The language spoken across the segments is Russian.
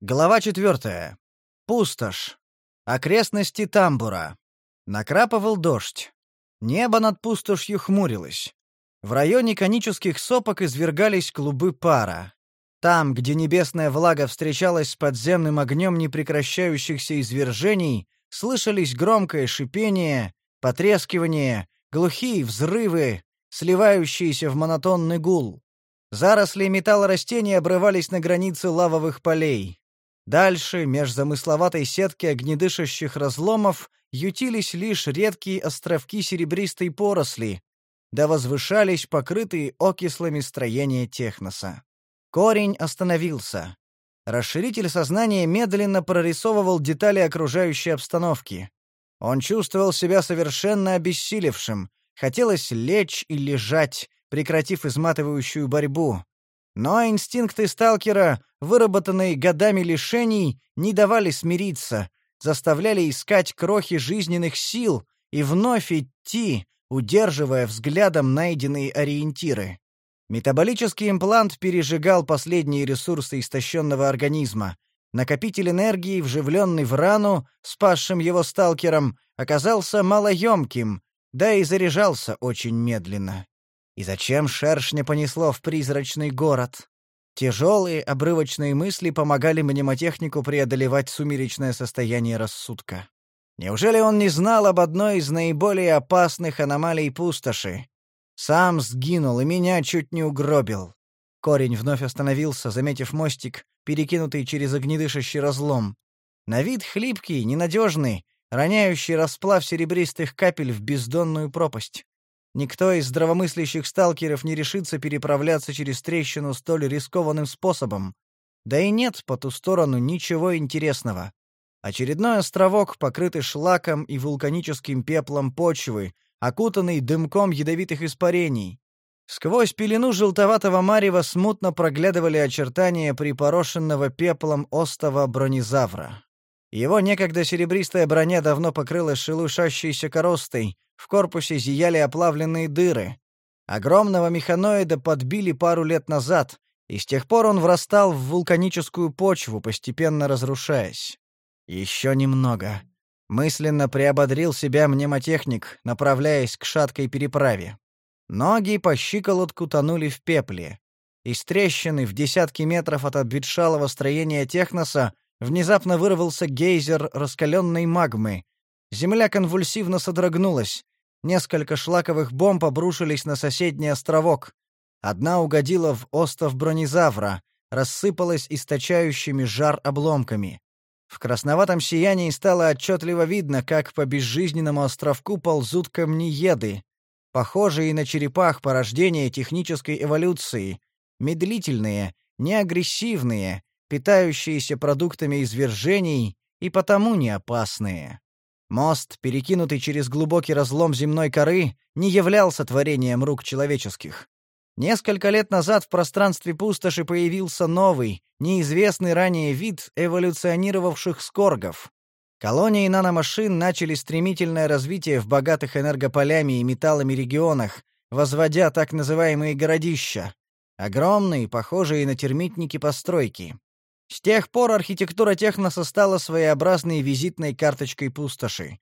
Глава четвертая. Пустошь. Окрестности тамбура. Накрапывал дождь. Небо над пустошью хмурилось. В районе конических сопок извергались клубы пара. Там, где небесная влага встречалась с подземным огнем непрекращающихся извержений, слышались громкое шипение, потрескивание, глухие взрывы, сливающиеся в монотонный гул. Заросли металлорастений обрывались на границе лавовых полей. Дальше, меж замысловатой сетки огнедышащих разломов, ютились лишь редкие островки серебристой поросли, да возвышались покрытые окислами строения техноса. Корень остановился. Расширитель сознания медленно прорисовывал детали окружающей обстановки. Он чувствовал себя совершенно обессилевшим, хотелось лечь и лежать, прекратив изматывающую борьбу. Но инстинкты сталкера, выработанные годами лишений, не давали смириться, заставляли искать крохи жизненных сил и вновь идти, удерживая взглядом найденные ориентиры. Метаболический имплант пережигал последние ресурсы истощенного организма. Накопитель энергии, вживленный в рану, спасшим его сталкером, оказался малоемким, да и заряжался очень медленно. И зачем шершня понесло в призрачный город? Тяжелые обрывочные мысли помогали мнемотехнику преодолевать сумеречное состояние рассудка. Неужели он не знал об одной из наиболее опасных аномалий пустоши? Сам сгинул и меня чуть не угробил. Корень вновь остановился, заметив мостик, перекинутый через огнедышащий разлом. На вид хлипкий, ненадежный, роняющий расплав серебристых капель в бездонную пропасть. Никто из здравомыслящих сталкеров не решится переправляться через трещину столь рискованным способом. Да и нет по ту сторону ничего интересного. Очередной островок, покрытый шлаком и вулканическим пеплом почвы, окутанный дымком ядовитых испарений. Сквозь пелену желтоватого марева смутно проглядывали очертания припорошенного пеплом остова бронезавра. Его некогда серебристая броня давно покрылась шелушащейся коростой, в корпусе зияли оплавленные дыры. Огромного механоида подбили пару лет назад, и с тех пор он врастал в вулканическую почву, постепенно разрушаясь. Еще немного. Мысленно приободрил себя мнемотехник, направляясь к шаткой переправе. Ноги по щиколотку тонули в пепле. Из трещины в десятки метров от обветшалого строения техноса Внезапно вырвался гейзер раскаленной магмы. Земля конвульсивно содрогнулась. Несколько шлаковых бомб обрушились на соседний островок. Одна угодила в остов бронезавра, рассыпалась источающими жар обломками. В красноватом сиянии стало отчетливо видно, как по безжизненному островку ползут камнееды, похожие на черепах порождения технической эволюции, медлительные, неагрессивные, питающиеся продуктами извержений и потому не опасные. Мост, перекинутый через глубокий разлом земной коры, не являлся творением рук человеческих. Несколько лет назад в пространстве пустоши появился новый, неизвестный ранее вид эволюционировавших скоргов. Колонии наномашин начали стремительное развитие в богатых энергополями и металлами регионах, возводя так называемые городища. Огромные, похожие на термитники постройки. С тех пор архитектура техноса стала своеобразной визитной карточкой пустоши.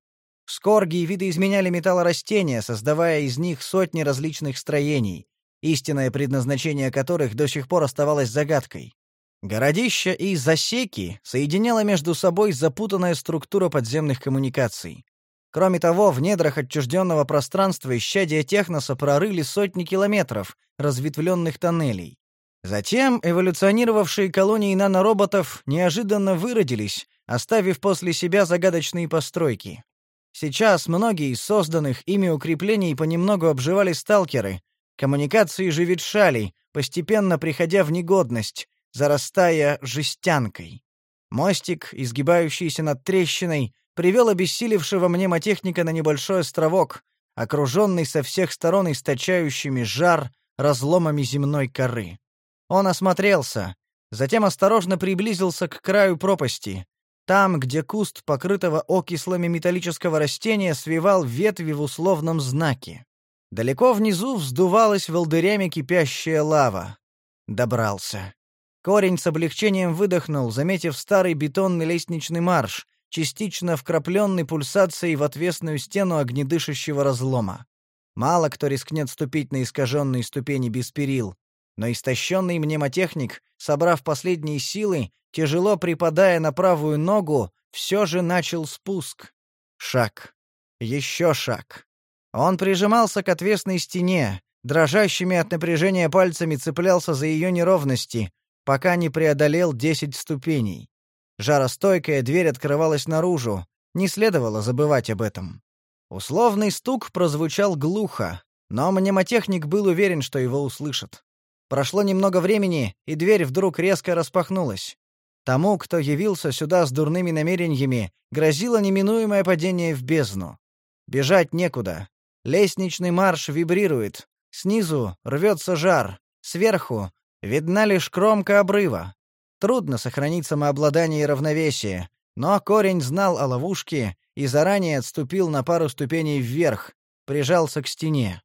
Скорги видоизменяли металлорастения, создавая из них сотни различных строений, истинное предназначение которых до сих пор оставалось загадкой. Городища и засеки соединяла между собой запутанная структура подземных коммуникаций. Кроме того, в недрах отчужденного пространства исчадия техноса прорыли сотни километров разветвленных тоннелей. Затем эволюционировавшие колонии нанороботов неожиданно выродились, оставив после себя загадочные постройки. Сейчас многие из созданных ими укреплений понемногу обживали сталкеры, коммуникации же ветшали, постепенно приходя в негодность, зарастая жестянкой. Мостик, изгибающийся над трещиной, привел обессилевшего мнемотехника на небольшой островок, окруженный со всех сторон источающими жар разломами земной коры. Он осмотрелся, затем осторожно приблизился к краю пропасти, там, где куст покрытого окислами металлического растения свивал ветви в условном знаке. Далеко внизу вздувалась волдырями кипящая лава. Добрался. Корень с облегчением выдохнул, заметив старый бетонный лестничный марш, частично вкрапленный пульсацией в отвесную стену огнедышащего разлома. Мало кто рискнет ступить на искаженные ступени без перил, но истощенный мнемотехник, собрав последние силы, тяжело припадая на правую ногу, все же начал спуск. Шаг. Еще шаг. Он прижимался к отвесной стене, дрожащими от напряжения пальцами цеплялся за ее неровности, пока не преодолел десять ступеней. Жаростойкая дверь открывалась наружу, не следовало забывать об этом. Условный стук прозвучал глухо, но мнемотехник был уверен, что его услышат. Прошло немного времени, и дверь вдруг резко распахнулась. Тому, кто явился сюда с дурными намерениями, грозило неминуемое падение в бездну. Бежать некуда. Лестничный марш вибрирует. Снизу рвется жар. Сверху видна лишь кромка обрыва. Трудно сохранить самообладание и равновесие, но корень знал о ловушке и заранее отступил на пару ступеней вверх, прижался к стене.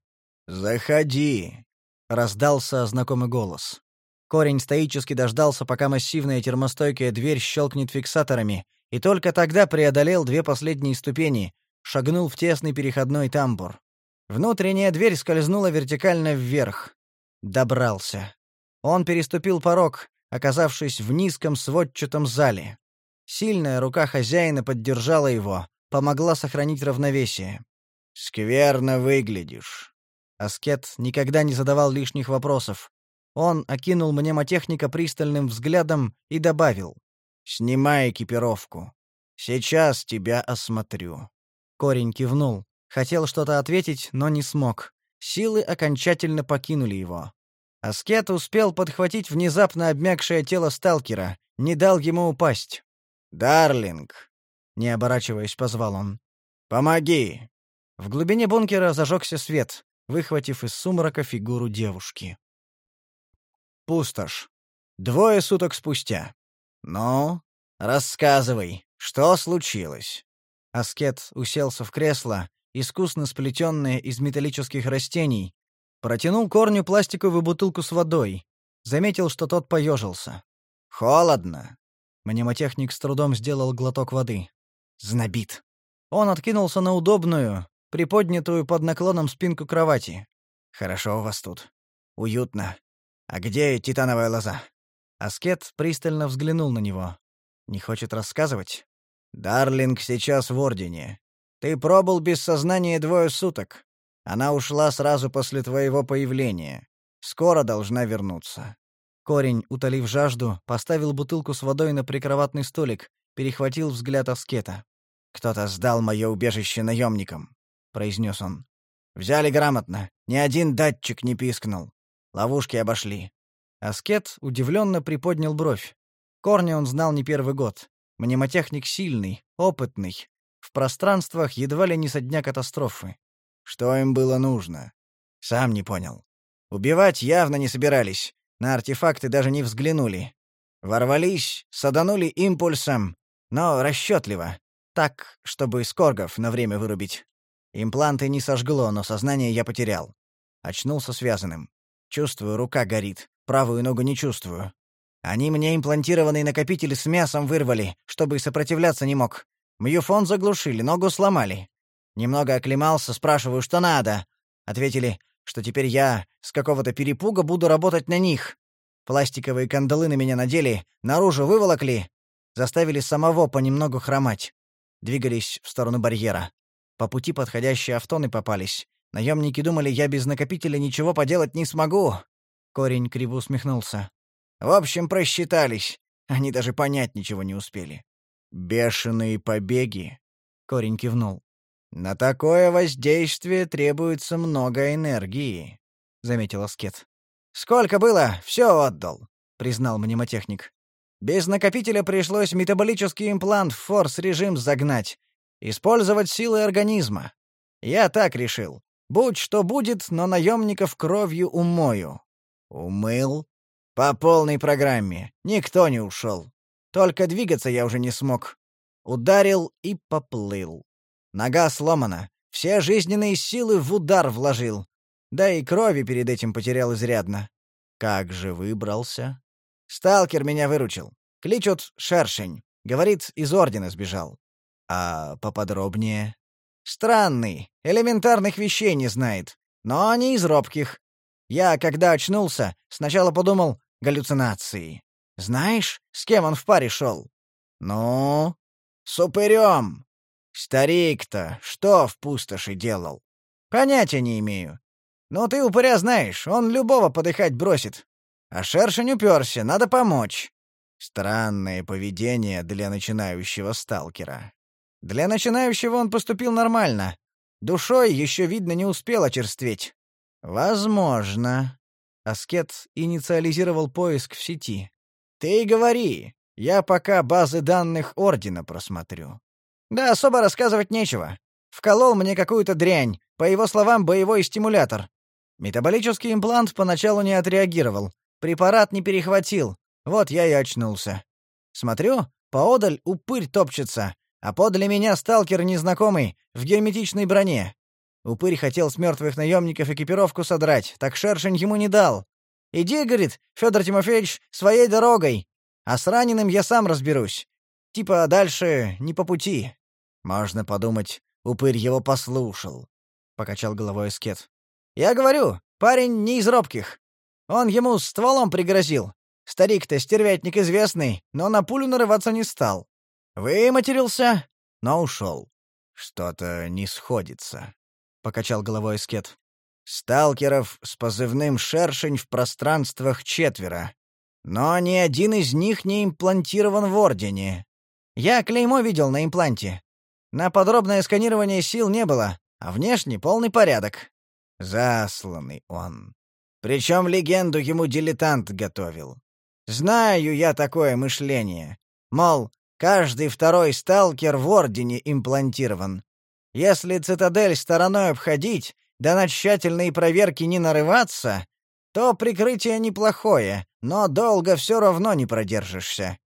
«Заходи», раздался знакомый голос. Корень стоически дождался, пока массивная термостойкая дверь щелкнет фиксаторами, и только тогда преодолел две последние ступени, шагнул в тесный переходной тамбур. Внутренняя дверь скользнула вертикально вверх. Добрался. Он переступил порог, оказавшись в низком сводчатом зале. Сильная рука хозяина поддержала его, помогла сохранить равновесие. «Скверно выглядишь», Аскет никогда не задавал лишних вопросов. Он окинул мнемотехника пристальным взглядом и добавил. «Снимай экипировку. Сейчас тебя осмотрю». Корень кивнул. Хотел что-то ответить, но не смог. Силы окончательно покинули его. Аскет успел подхватить внезапно обмякшее тело сталкера, не дал ему упасть. «Дарлинг!» — не оборачиваясь, позвал он. «Помоги!» В глубине бункера зажегся свет выхватив из сумрака фигуру девушки. Пустошь. Двое суток спустя. «Ну, рассказывай, что случилось?» Аскет уселся в кресло, искусно сплетенное из металлических растений, протянул корню пластиковую бутылку с водой, заметил, что тот поежился. «Холодно!» Мнемотехник с трудом сделал глоток воды. «Знобит!» Он откинулся на удобную, приподнятую под наклоном спинку кровати. «Хорошо у вас тут. Уютно. А где титановая лоза?» Аскет пристально взглянул на него. «Не хочет рассказывать?» «Дарлинг сейчас в Ордене. Ты пробыл без сознания двое суток. Она ушла сразу после твоего появления. Скоро должна вернуться». Корень, утолив жажду, поставил бутылку с водой на прикроватный столик, перехватил взгляд Аскета. «Кто-то сдал мое убежище наемникам. — произнес он. «Взяли грамотно. Ни один датчик не пискнул. Ловушки обошли». Аскет удивленно приподнял бровь. Корни он знал не первый год. Мнемотехник сильный, опытный. В пространствах едва ли не со дня катастрофы. Что им было нужно? Сам не понял. Убивать явно не собирались. На артефакты даже не взглянули. Ворвались, саданули импульсом, но расчетливо. Так, чтобы скоргов на время вырубить. Импланты не сожгло, но сознание я потерял. Очнулся связанным. Чувствую, рука горит. Правую ногу не чувствую. Они мне имплантированный накопитель с мясом вырвали, чтобы сопротивляться не мог. Мьюфон заглушили, ногу сломали. Немного оклемался, спрашиваю, что надо. Ответили, что теперь я с какого-то перепуга буду работать на них. Пластиковые кандалы на меня надели, наружу выволокли, заставили самого понемногу хромать. Двигались в сторону барьера. По пути подходящие автоны попались. Наемники думали, я без накопителя ничего поделать не смогу. Корень криво усмехнулся. В общем, просчитались. Они даже понять ничего не успели. Бешеные побеги. Корень кивнул. На такое воздействие требуется много энергии, заметил Аскет. Сколько было, все отдал, признал мнемотехник. Без накопителя пришлось метаболический имплант в форс-режим загнать. Использовать силы организма. Я так решил. Будь что будет, но наемников кровью умою. Умыл? По полной программе. Никто не ушел. Только двигаться я уже не смог. Ударил и поплыл. Нога сломана. Все жизненные силы в удар вложил. Да и крови перед этим потерял изрядно. Как же выбрался? Сталкер меня выручил. Кличут Шершень. Говорит, из Ордена сбежал. А поподробнее? Странный, элементарных вещей не знает. Но не из робких. Я, когда очнулся, сначала подумал галлюцинации. Знаешь, с кем он в паре шел? Ну? С упырем. Старик-то что в пустоши делал? Понятия не имею. Но ты упыря знаешь, он любого подыхать бросит. А шершень уперся, надо помочь. Странное поведение для начинающего сталкера. Для начинающего он поступил нормально. Душой еще, видно, не успел очерстветь. Возможно. Аскет инициализировал поиск в сети. Ты говори, я пока базы данных Ордена просмотрю. Да особо рассказывать нечего. Вколол мне какую-то дрянь, по его словам, боевой стимулятор. Метаболический имплант поначалу не отреагировал, препарат не перехватил, вот я и очнулся. Смотрю, поодаль упырь топчется, а подле меня сталкер незнакомый, в герметичной броне. Упырь хотел с мертвых наемников экипировку содрать, так шершень ему не дал. «Иди, — говорит, — Федор Тимофеевич, своей дорогой, а с раненым я сам разберусь. Типа дальше не по пути». «Можно подумать, упырь его послушал», — покачал головой Эскет. «Я говорю, парень не из робких. Он ему стволом пригрозил. Старик-то стервятник известный, но на пулю нарываться не стал. Выматерился, но ушел. Что-то не сходится, — покачал головой Скет. Сталкеров с позывным «Шершень» в пространствах четверо. Но ни один из них не имплантирован в Ордене. Я клеймо видел на импланте. На подробное сканирование сил не было, а внешне полный порядок. Засланный он. Причем легенду ему дилетант готовил. Знаю я такое мышление. Мол, каждый второй сталкер в Ордене имплантирован. Если цитадель стороной обходить, да на тщательные проверки не нарываться, то прикрытие неплохое, но долго все равно не продержишься.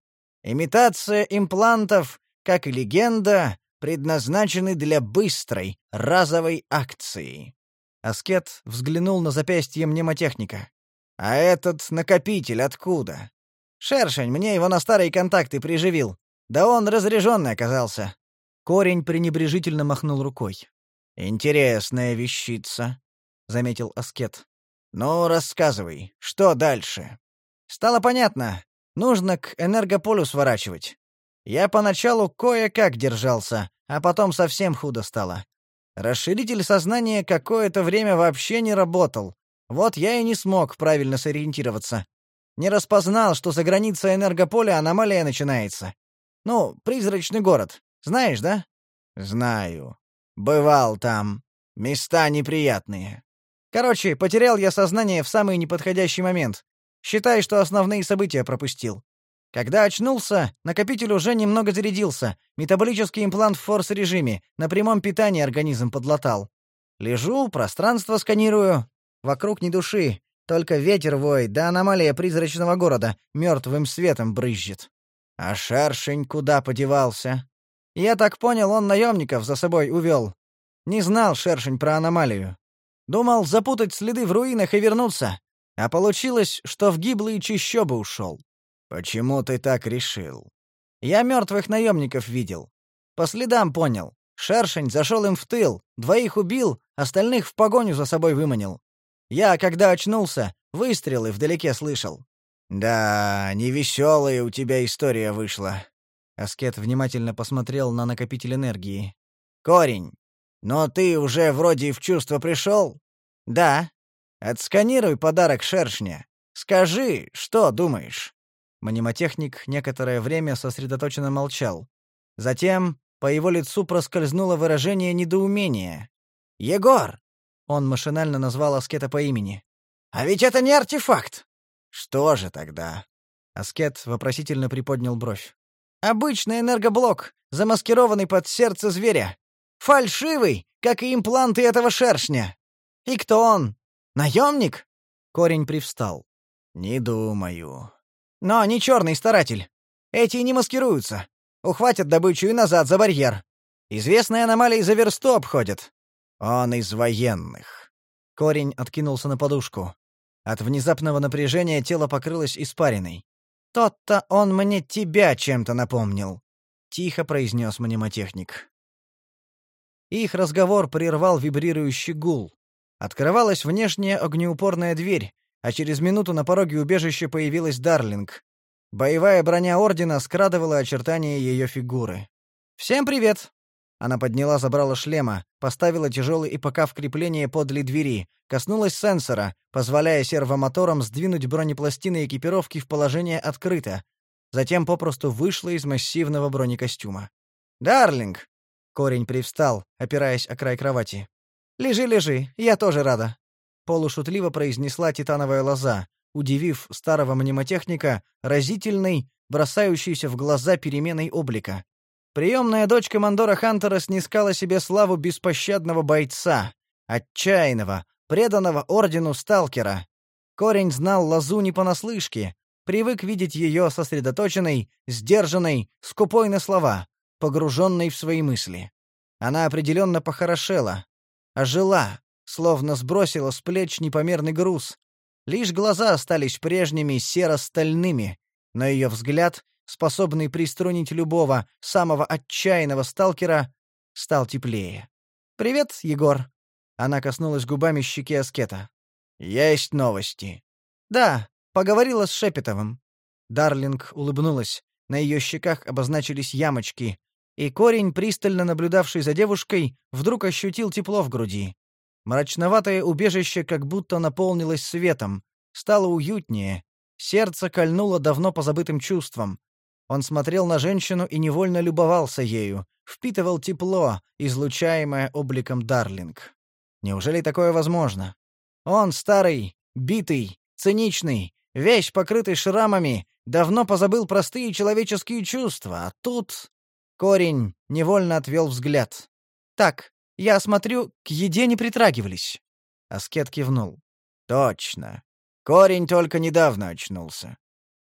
Имитация имплантов, как и легенда, предназначены для быстрой, разовой акции. Аскет взглянул на запястье мнемотехника. «А этот накопитель откуда?» «Шершень мне его на старые контакты приживил. Да он разряженный оказался». Корень пренебрежительно махнул рукой. «Интересная вещица», — заметил Аскет. «Ну, рассказывай, что дальше?» «Стало понятно. Нужно к энергополю сворачивать. Я поначалу кое-как держался, а потом совсем худо стало. Расширитель сознания какое-то время вообще не работал. Вот я и не смог правильно сориентироваться. Не распознал, что за границей энергополя аномалия начинается. Ну, призрачный город. Знаешь, да? Знаю. Бывал там. Места неприятные. Короче, потерял я сознание в самый неподходящий момент. Считай, что основные события пропустил. Когда очнулся, накопитель уже немного зарядился. Метаболический имплант в форс-режиме. На прямом питании организм подлатал. Лежу, пространство сканирую. Вокруг ни души. Только ветер воет, да аномалия призрачного города мертвым светом брызжет. А шершень куда подевался? Я так понял, он наемников за собой увел. Не знал шершень про аномалию. Думал запутать следы в руинах и вернуться. А получилось, что в гиблые чащобы ушел. «Почему ты так решил?» «Я мертвых наемников видел. По следам понял. Шершень зашел им в тыл, двоих убил, остальных в погоню за собой выманил. Я, когда очнулся, выстрелы вдалеке слышал». «Да, невеселая у тебя история вышла». Аскет внимательно посмотрел на накопитель энергии. «Корень, но ты уже вроде в чувство пришел?» «Да». «Отсканируй подарок шершня. Скажи, что думаешь?» Мнемотехник некоторое время сосредоточенно молчал. Затем по его лицу проскользнуло выражение недоумения. «Егор!» — он машинально назвал Аскета по имени. «А ведь это не артефакт!» «Что же тогда?» Аскет вопросительно приподнял бровь. «Обычный энергоблок, замаскированный под сердце зверя. Фальшивый, как и импланты этого шершня. И кто он? Наемник?» Корень привстал. «Не думаю. Но не черный старатель. Эти не маскируются. Ухватят добычу и назад за барьер. Известные аномалии за версту обходят. Он из военных. Корень откинулся на подушку. От внезапного напряжения тело покрылось испариной. «Что-то он мне тебя чем-то напомнил», — тихо произнес мнемотехник. Их разговор прервал вибрирующий гул. Открывалась внешняя огнеупорная дверь, а через минуту на пороге убежища появилась Дарлинг. Боевая броня Ордена скрадывала очертания ее фигуры. «Всем привет!» Она подняла забрала шлема, поставила тяжелый ИПК в крепление подле двери, коснулась сенсора, позволяя сервомоторам сдвинуть бронепластины экипировки в положение открыто. Затем попросту вышла из массивного бронекостюма. «Дарлинг!» Корень привстал, опираясь о край кровати. «Лежи, лежи, я тоже рада», — полушутливо произнесла титановая лоза, удивив старого мнемотехника разительной, бросающейся в глаза переменой облика. Приемная дочь командора Хантера снискала себе славу беспощадного бойца, отчаянного, преданного ордену сталкера. Корень знал Лазу не понаслышке, привык видеть ее сосредоточенной, сдержанной, скупой на слова, погруженной в свои мысли. Она определенно похорошела, ожила, словно сбросила с плеч непомерный груз. Лишь глаза остались прежними серо-стальными, но ее взгляд способный приструнить любого, самого отчаянного сталкера, стал теплее. «Привет, Егор!» Она коснулась губами щеки Аскета. «Есть новости». «Да, поговорила с Шепетовым». Дарлинг улыбнулась. На ее щеках обозначились ямочки, и корень, пристально наблюдавший за девушкой, вдруг ощутил тепло в груди. Мрачноватое убежище как будто наполнилось светом, стало уютнее, сердце кольнуло давно позабытым чувством, он смотрел на женщину и невольно любовался ею, впитывал тепло, излучаемое обликом Дарлинг. Неужели такое возможно? Он старый, битый, циничный, весь покрытый шрамами, давно позабыл простые человеческие чувства, а тут... Корень невольно отвел взгляд. «Так, я смотрю, к еде не притрагивались». Аскет кивнул. «Точно. Корень только недавно очнулся.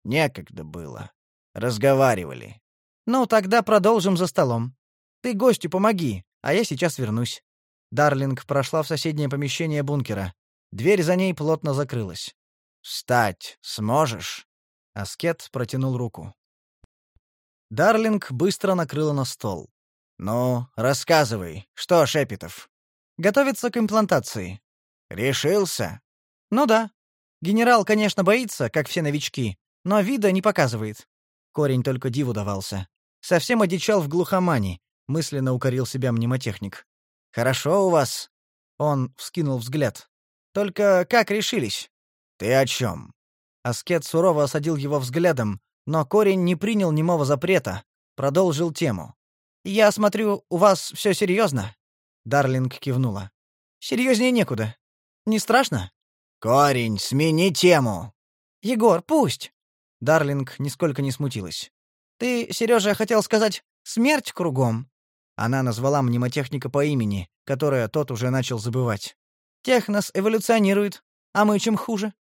Некогда было. Разговаривали. Ну, тогда продолжим за столом. Ты гостю помоги, а я сейчас вернусь. Дарлинг прошла в соседнее помещение бункера. Дверь за ней плотно закрылась. «Встать сможешь?» Аскет протянул руку. Дарлинг быстро накрыла на стол. «Ну, рассказывай, что, Шепетов?» «Готовится к имплантации». «Решился?» «Ну да. Генерал, конечно, боится, как все новички, но вида не показывает. Корень только диву давался. Совсем одичал в глухомане, мысленно укорил себя мнемотехник. «Хорошо у вас». Он вскинул взгляд. «Только как решились?» «Ты о чем?» Аскет сурово осадил его взглядом, но корень не принял немого запрета, продолжил тему. «Я смотрю, у вас все серьезно?» Дарлинг кивнула. «Серьезнее некуда. Не страшно?» «Корень, смени тему!» «Егор, пусть!» Дарлинг нисколько не смутилась. «Ты, Сережа, хотел сказать «смерть кругом»?» Она назвала мнемотехника по имени, которое тот уже начал забывать. «Технос эволюционирует, а мы чем хуже?»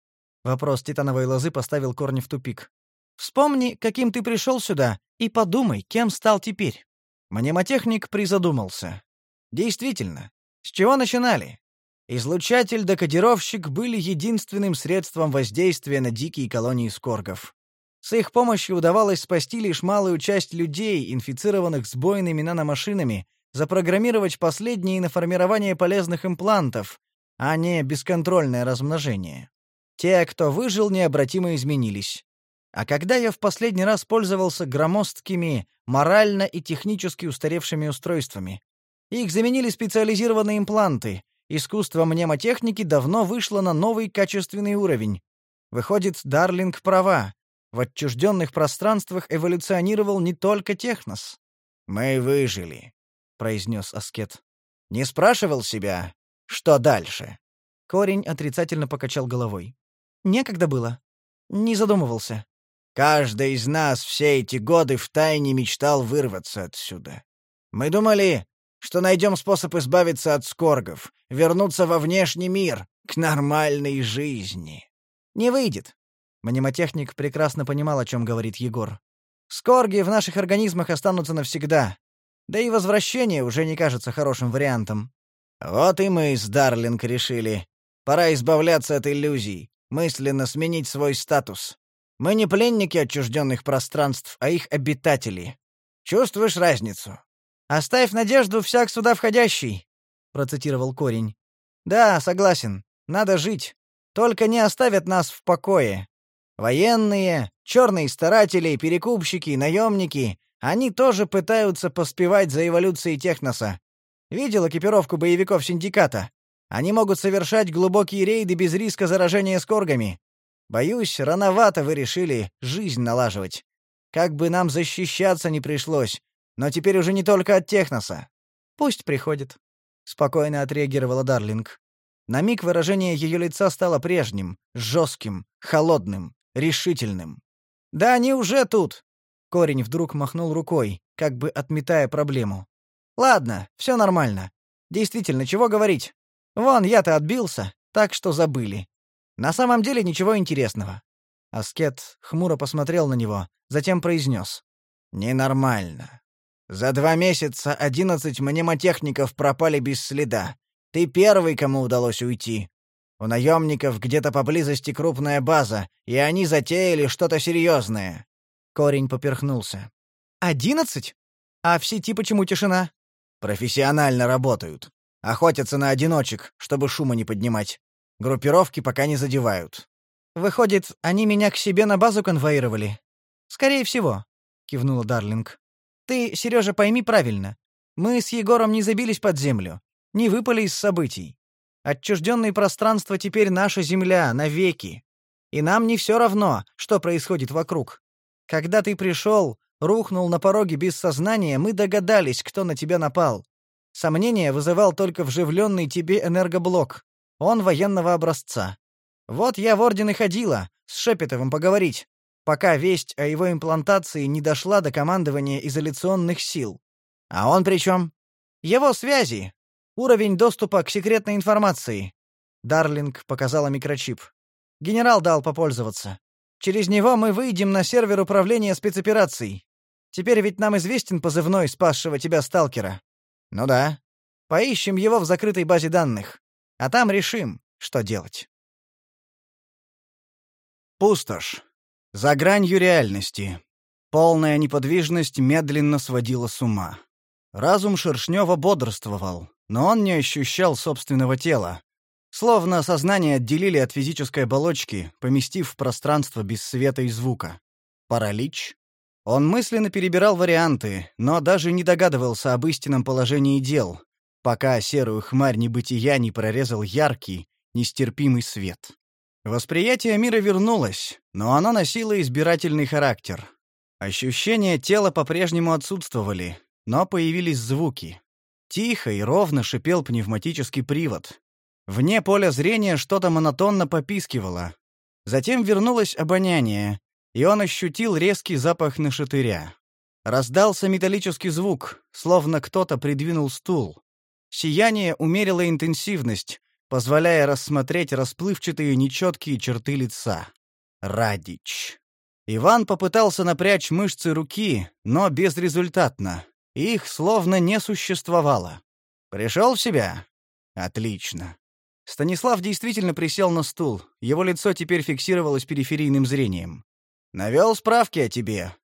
Вопрос титановой лозы поставил корни в тупик. «Вспомни, каким ты пришел сюда, и подумай, кем стал теперь». Мнемотехник призадумался. «Действительно, с чего начинали? Излучатель да кодировщик были единственным средством воздействия на дикие колонии скоргов. С их помощью удавалось спасти лишь малую часть людей, инфицированных сбойными наномашинами, запрограммировать последние на формирование полезных имплантов, а не бесконтрольное размножение. Те, кто выжил, необратимо изменились. А когда я в последний раз пользовался громоздкими, морально и технически устаревшими устройствами? Их заменили специализированные импланты. Искусство мнемотехники давно вышло на новый качественный уровень. Выходит, Дарлинг права. В отчужденных пространствах эволюционировал не только технос. «Мы выжили», — произнес Аскет. «Не спрашивал себя, что дальше?» Корень отрицательно покачал головой. «Некогда было. Не задумывался». «Каждый из нас все эти годы втайне мечтал вырваться отсюда. Мы думали, что найдем способ избавиться от скоргов, вернуться во внешний мир, к нормальной жизни. Не выйдет. Мнемотехник прекрасно понимал, о чем говорит Егор. Скорги в наших организмах останутся навсегда. Да и возвращение уже не кажется хорошим вариантом. Вот и мы с Дарлинг решили. Пора избавляться от иллюзий, мысленно сменить свой статус. Мы не пленники отчужденных пространств, а их обитатели. Чувствуешь разницу? Оставь надежду всяк сюда входящий, процитировал корень. Да, согласен. Надо жить. Только не оставят нас в покое. Военные, черные старатели, перекупщики, наемники, они тоже пытаются поспевать за эволюцией техноса. Видел экипировку боевиков синдиката? Они могут совершать глубокие рейды без риска заражения скоргами. Боюсь, рановато вы решили жизнь налаживать. Как бы нам защищаться не пришлось, но теперь уже не только от техноса. Пусть приходит, спокойно отреагировала Дарлинг. На миг выражение ее лица стало прежним, жестким, холодным, решительным. Да они уже тут. Корень вдруг махнул рукой, как бы отметая проблему. Ладно, все нормально. Действительно, чего говорить? Вон я-то отбился, так что забыли. На самом деле ничего интересного. Аскет хмуро посмотрел на него, затем произнес. «Ненормально. За два месяца одиннадцать мнемотехников пропали без следа. Ты первый, кому удалось уйти. У наемников где-то поблизости крупная база, и они затеяли что-то серьезное». Корень поперхнулся. «Одиннадцать? А в сети почему тишина?» «Профессионально работают. Охотятся на одиночек, чтобы шума не поднимать. Группировки пока не задевают. Выходит, они меня к себе на базу конвоировали. Скорее всего, кивнула Дарлинг. Ты, Сережа, пойми правильно. Мы с Егором не забились под землю, не выпали из событий. Отчужденные пространства теперь наша земля навеки. И нам не все равно, что происходит вокруг. Когда ты пришел, рухнул на пороге без сознания, мы догадались, кто на тебя напал. Сомнение вызывал только вживленный тебе энергоблок. Он военного образца. Вот я в орден и ходила, с Шепетовым поговорить, пока весть о его имплантации не дошла до командования изоляционных сил. А он при чем? Его связи. Уровень доступа к секретной информации. Дарлинг показала микрочип. Генерал дал попользоваться. Через него мы выйдем на сервер управления спецоперацией. Теперь ведь нам известен позывной спасшего тебя сталкера. Ну да. Поищем его в закрытой базе данных, а там решим, что делать. Пустошь. За гранью реальности. Полная неподвижность медленно сводила с ума. Разум Шершнева бодрствовал, но он не ощущал собственного тела. Словно сознание отделили от физической оболочки, поместив в пространство без света и звука. Паралич? Он мысленно перебирал варианты, но даже не догадывался об истинном положении дел, пока серую хмарь небытия не прорезал яркий, нестерпимый свет. Восприятие мира вернулось, но оно носило избирательный характер. Ощущения тела по-прежнему отсутствовали, но появились звуки. Тихо и ровно шипел пневматический привод. Вне поля зрения что-то монотонно попискивало. Затем вернулось обоняние, и он ощутил резкий запах нашатыря. Раздался металлический звук, словно кто-то придвинул стул. Сияние умерило интенсивность, позволяя рассмотреть расплывчатые нечеткие черты лица. Радич. Иван попытался напрячь мышцы руки, но безрезультатно. Их словно не существовало. Пришел в себя? Отлично. Станислав действительно присел на стул. Его лицо теперь фиксировалось периферийным зрением. Навел справки о тебе.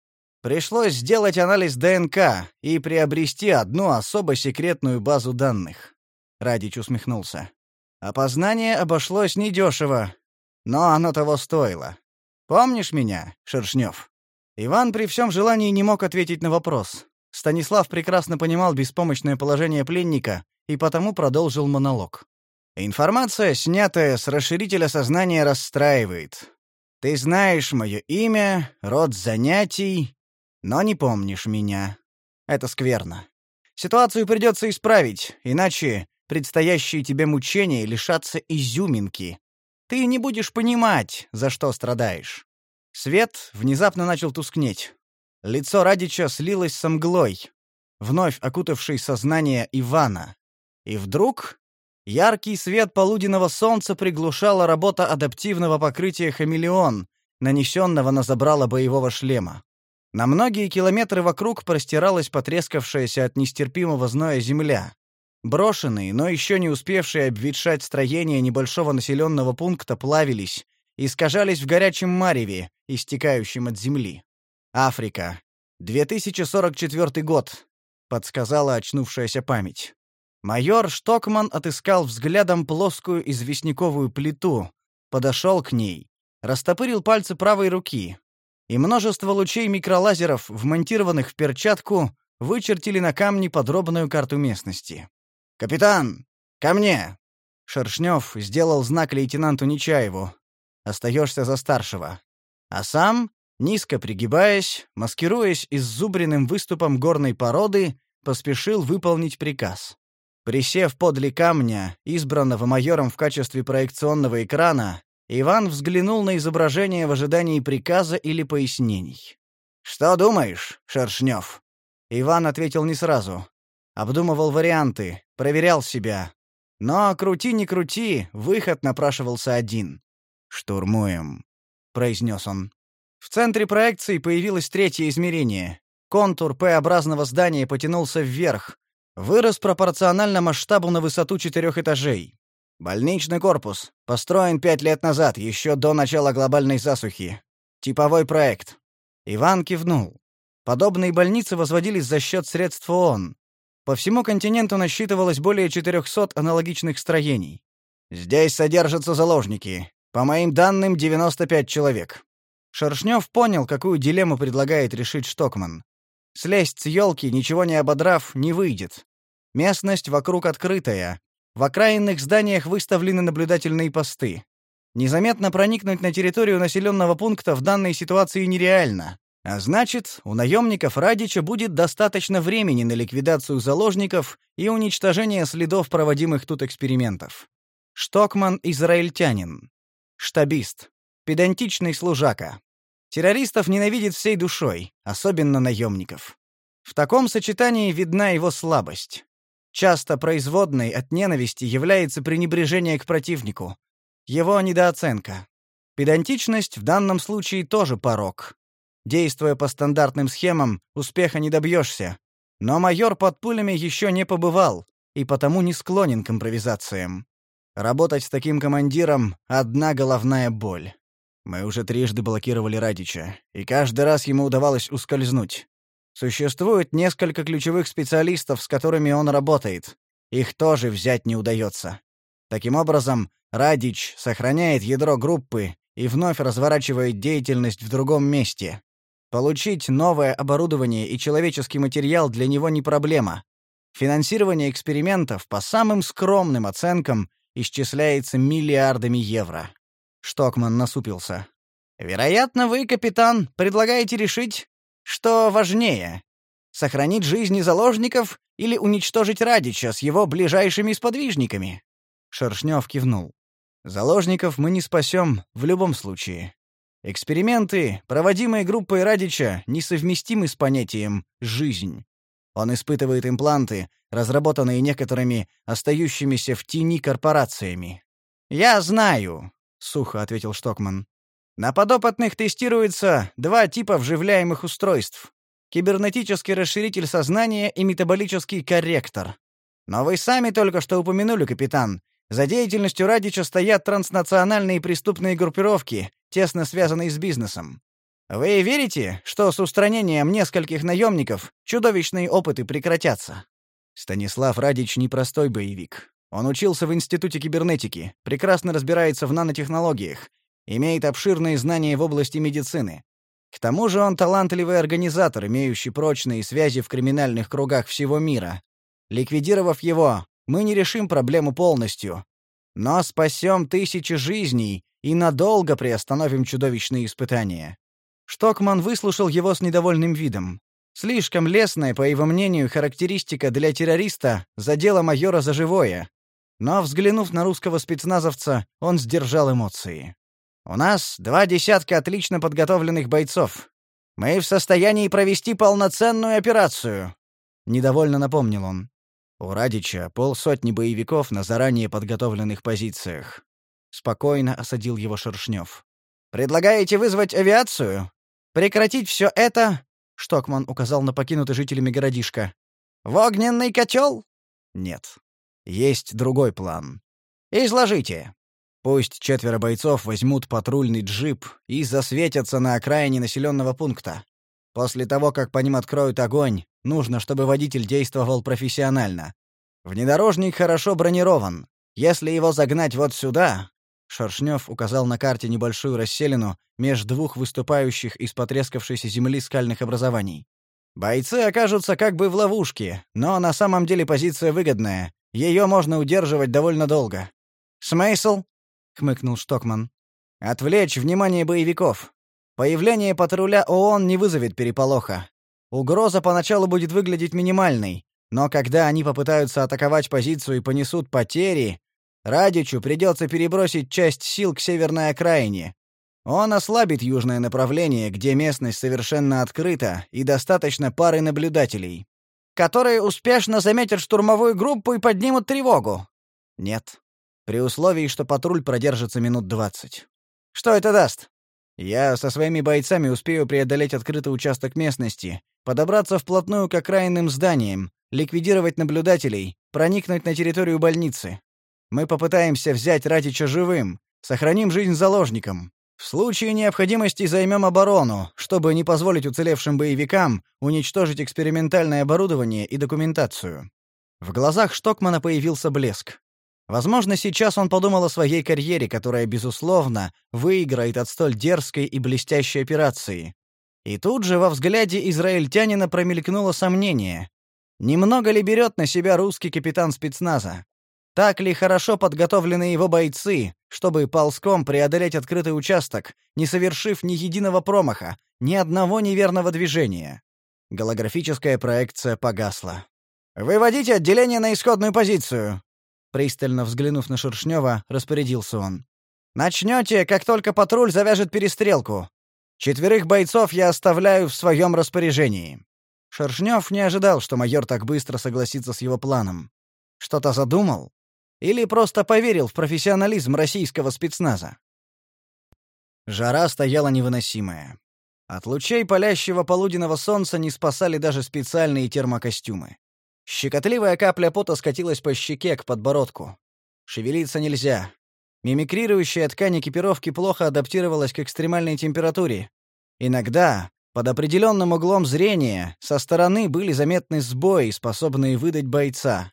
Пришлось сделать анализ ДНК и приобрести одну особо секретную базу данных. Радич усмехнулся. Опознание обошлось недешево, но оно того стоило. Помнишь меня, Шершнев? Иван при всем желании не мог ответить на вопрос. Станислав прекрасно понимал беспомощное положение пленника и потому продолжил монолог. Информация, снятая с расширителя сознания, расстраивает. Ты знаешь мое имя, род занятий, но не помнишь меня. Это скверно. Ситуацию придется исправить, иначе предстоящие тебе мучения лишатся изюминки. Ты не будешь понимать, за что страдаешь. Свет внезапно начал тускнеть. Лицо Радича слилось с мглой, вновь окутавшей сознание Ивана. И вдруг Яркий свет полуденного солнца приглушала работа адаптивного покрытия «Хамелеон», нанесенного на забрало боевого шлема. На многие километры вокруг простиралась потрескавшаяся от нестерпимого зноя земля. Брошенные, но еще не успевшие обветшать строения небольшого населенного пункта плавились, искажались в горячем мареве, истекающем от земли. Африка. 2044 год, подсказала очнувшаяся память. Майор Штокман отыскал взглядом плоскую известняковую плиту, подошел к ней, растопырил пальцы правой руки, и множество лучей микролазеров, вмонтированных в перчатку, вычертили на камне подробную карту местности. «Капитан, ко мне!» Шершнев сделал знак лейтенанту Нечаеву. «Остаешься за старшего». А сам, низко пригибаясь, маскируясь иззубренным выступом горной породы, поспешил выполнить приказ. Присев подле камня, избранного майором в качестве проекционного экрана, Иван взглянул на изображение в ожидании приказа или пояснений. «Что думаешь, Шершнев?» Иван ответил не сразу. Обдумывал варианты, проверял себя. Но крути не крути, выход напрашивался один. «Штурмуем», — произнес он. В центре проекции появилось третье измерение. Контур П-образного здания потянулся вверх, вырос пропорционально масштабу на высоту четырех этажей. Больничный корпус. Построен пять лет назад, еще до начала глобальной засухи. Типовой проект. Иван кивнул. Подобные больницы возводились за счет средств ООН. По всему континенту насчитывалось более 400 аналогичных строений. Здесь содержатся заложники. По моим данным, 95 человек. Шершнев понял, какую дилемму предлагает решить Штокман. Слезть с елки, ничего не ободрав, не выйдет. Местность вокруг открытая. В окраинных зданиях выставлены наблюдательные посты. Незаметно проникнуть на территорию населенного пункта в данной ситуации нереально. А значит, у наемников Радича будет достаточно времени на ликвидацию заложников и уничтожение следов проводимых тут экспериментов. Штокман — израильтянин. Штабист. Педантичный служака. Террористов ненавидит всей душой, особенно наемников. В таком сочетании видна его слабость. Часто производной от ненависти является пренебрежение к противнику, его недооценка. Педантичность в данном случае тоже порок. Действуя по стандартным схемам, успеха не добьешься. Но майор под пулями еще не побывал и потому не склонен к импровизациям. Работать с таким командиром — одна головная боль. Мы уже трижды блокировали Радича, и каждый раз ему удавалось ускользнуть. Существует несколько ключевых специалистов, с которыми он работает. Их тоже взять не удается. Таким образом, Радич сохраняет ядро группы и вновь разворачивает деятельность в другом месте. Получить новое оборудование и человеческий материал для него не проблема. Финансирование экспериментов по самым скромным оценкам исчисляется миллиардами евро. Штокман насупился. Вероятно, вы, капитан, предлагаете решить, что важнее? Сохранить жизни заложников или уничтожить Радича с его ближайшими сподвижниками? Шершнев кивнул. Заложников мы не спасем в любом случае. Эксперименты, проводимые группой Радича, несовместимы с понятием «жизнь». Он испытывает импланты, разработанные некоторыми остающимися в тени корпорациями. «Я знаю», — сухо ответил Штокман. На подопытных тестируется два типа вживляемых устройств: кибернетический расширитель сознания и метаболический корректор. Но вы сами только что упомянули, капитан, за деятельностью Радича стоят транснациональные преступные группировки, тесно связанные с бизнесом. Вы верите, что с устранением нескольких наемников чудовищные опыты прекратятся? Станислав Радич непростой боевик. Он учился в Институте кибернетики, прекрасно разбирается в нанотехнологиях, имеет обширные знания в области медицины. К тому же он талантливый организатор, имеющий прочные связи в криминальных кругах всего мира. Ликвидировав его, мы не решим проблему полностью, но спасем тысячи жизней и надолго приостановим чудовищные испытания. Штокман выслушал его с недовольным видом. Слишком лестная, по его мнению, характеристика для террориста задела майора за живое. Но, взглянув на русского спецназовца, он сдержал эмоции. У нас два десятка отлично подготовленных бойцов. Мы в состоянии провести полноценную операцию, недовольно напомнил он. У Радича полсотни боевиков на заранее подготовленных позициях. Спокойно осадил его Шершнев. Предлагаете вызвать авиацию? Прекратить все это? Штокман указал на покинутый жителями городишко. В огненный котел? Нет. Есть другой план. Изложите. Пусть четверо бойцов возьмут патрульный джип и засветятся на окраине населенного пункта. После того, как по ним откроют огонь, нужно, чтобы водитель действовал профессионально. Внедорожник хорошо бронирован. Если его загнать вот сюда, Шершнев указал на карте небольшую расселину между двух выступающих из потрескавшейся земли скальных образований. Бойцы окажутся как бы в ловушке, но на самом деле позиция выгодная. Ее можно удерживать довольно долго. Смысл? хмыкнул Штокман. Отвлечь внимание боевиков. Появление патруля ООН не вызовет переполоха. Угроза поначалу будет выглядеть минимальной, но когда они попытаются атаковать позицию и понесут потери, Радичу придется перебросить часть сил к северной окраине. Он ослабит южное направление, где местность совершенно открыта и достаточно пары наблюдателей, которые успешно заметят штурмовую группу и поднимут тревогу. Нет. При условии, что патруль продержится минут двадцать. Что это даст? Я со своими бойцами успею преодолеть открытый участок местности, подобраться вплотную к окраинным зданиям, ликвидировать наблюдателей, проникнуть на территорию больницы. Мы попытаемся взять Ратича живым, сохраним жизнь заложникам. В случае необходимости займем оборону, чтобы не позволить уцелевшим боевикам уничтожить экспериментальное оборудование и документацию. В глазах Штокмана появился блеск. Возможно, сейчас он подумал о своей карьере, которая, безусловно, выиграет от столь дерзкой и блестящей операции. И тут же во взгляде израильтянина промелькнуло сомнение. Немного ли берет на себя русский капитан спецназа? Так ли хорошо подготовлены его бойцы, чтобы ползком преодолеть открытый участок, не совершив ни единого промаха, ни одного неверного движения? Голографическая проекция погасла. «Выводите отделение на исходную позицию!» Пристально взглянув на Шершнева, распорядился он. «Начнете, как только патруль завяжет перестрелку. Четверых бойцов я оставляю в своем распоряжении». Шершнев не ожидал, что майор так быстро согласится с его планом. Что-то задумал? Или просто поверил в профессионализм российского спецназа? Жара стояла невыносимая. От лучей палящего полуденного солнца не спасали даже специальные термокостюмы. Щекотливая капля пота скатилась по щеке к подбородку. Шевелиться нельзя. Мимикрирующая ткань экипировки плохо адаптировалась к экстремальной температуре. Иногда, под определенным углом зрения, со стороны были заметны сбои, способные выдать бойца.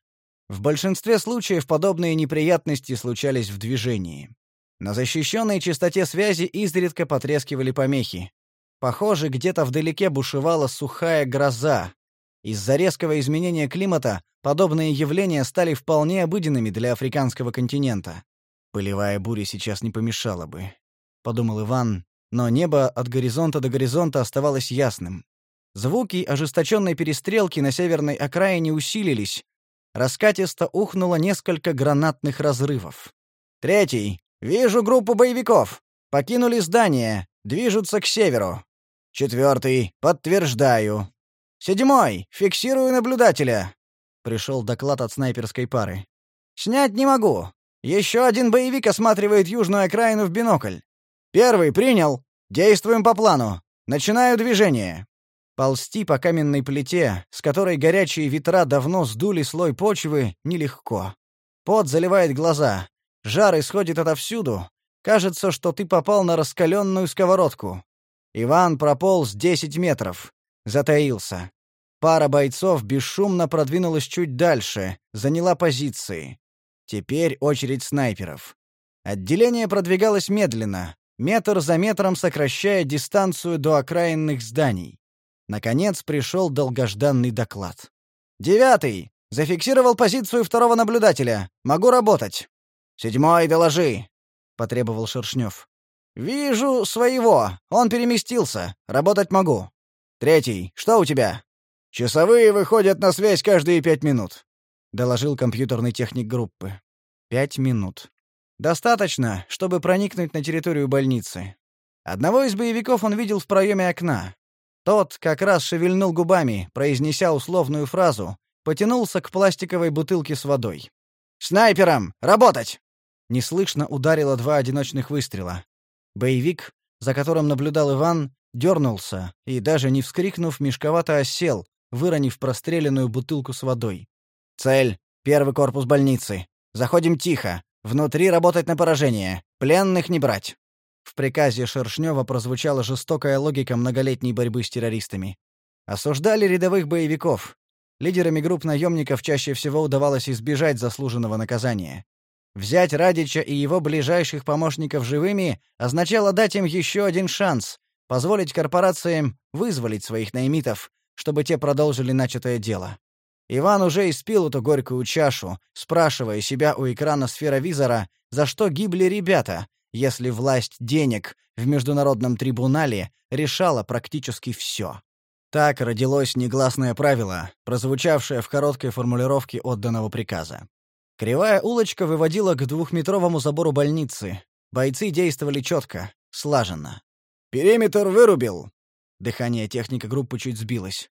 В большинстве случаев подобные неприятности случались в движении. На защищенной частоте связи изредка потрескивали помехи. Похоже, где-то вдалеке бушевала сухая гроза. Из-за резкого изменения климата подобные явления стали вполне обыденными для африканского континента. Пылевая буря сейчас не помешала бы, подумал Иван, но небо от горизонта до горизонта оставалось ясным. Звуки ожесточенной перестрелки на северной окраине усилились, раскатисто ухнуло несколько гранатных разрывов. «Третий. Вижу группу боевиков. Покинули здание. Движутся к северу. Четвертый. Подтверждаю. Седьмой. Фиксирую наблюдателя». Пришел доклад от снайперской пары. «Снять не могу. Еще один боевик осматривает южную окраину в бинокль. Первый принял. Действуем по плану. Начинаю движение. Ползти по каменной плите, с которой горячие ветра давно сдули слой почвы, нелегко. Пот заливает глаза. Жар исходит отовсюду. Кажется, что ты попал на раскаленную сковородку. Иван прополз десять метров. Затаился. Пара бойцов бесшумно продвинулась чуть дальше, заняла позиции. Теперь очередь снайперов. Отделение продвигалось медленно, метр за метром сокращая дистанцию до окраинных зданий. Наконец пришел долгожданный доклад. «Девятый! Зафиксировал позицию второго наблюдателя. Могу работать!» «Седьмой, доложи!» — потребовал Шершнев. «Вижу своего. Он переместился. Работать могу. Третий. Что у тебя?» «Часовые выходят на связь каждые пять минут», — доложил компьютерный техник группы. «Пять минут. Достаточно, чтобы проникнуть на территорию больницы. Одного из боевиков он видел в проеме окна. Тот как раз шевельнул губами, произнеся условную фразу, потянулся к пластиковой бутылке с водой. «Снайперам! Работать!» Неслышно ударило два одиночных выстрела. Боевик, за которым наблюдал Иван, дернулся и, даже не вскрикнув, мешковато осел, выронив простреленную бутылку с водой. «Цель — первый корпус больницы. Заходим тихо. Внутри работать на поражение, пленных не брать. В приказе Шершнева прозвучала жестокая логика многолетней борьбы с террористами. Осуждали рядовых боевиков. Лидерами групп наемников чаще всего удавалось избежать заслуженного наказания. Взять Радича и его ближайших помощников живыми означало дать им еще один шанс, позволить корпорациям вызволить своих наймитов, чтобы те продолжили начатое дело. Иван уже испил эту горькую чашу, спрашивая себя у экрана сферовизора, за что гибли ребята, если власть денег в международном трибунале решала практически все. Так родилось негласное правило, прозвучавшее в короткой формулировке отданного приказа. Кривая улочка выводила к двухметровому забору больницы. Бойцы действовали четко, слаженно. «Периметр вырубил!» Дыхание техника группы чуть сбилось.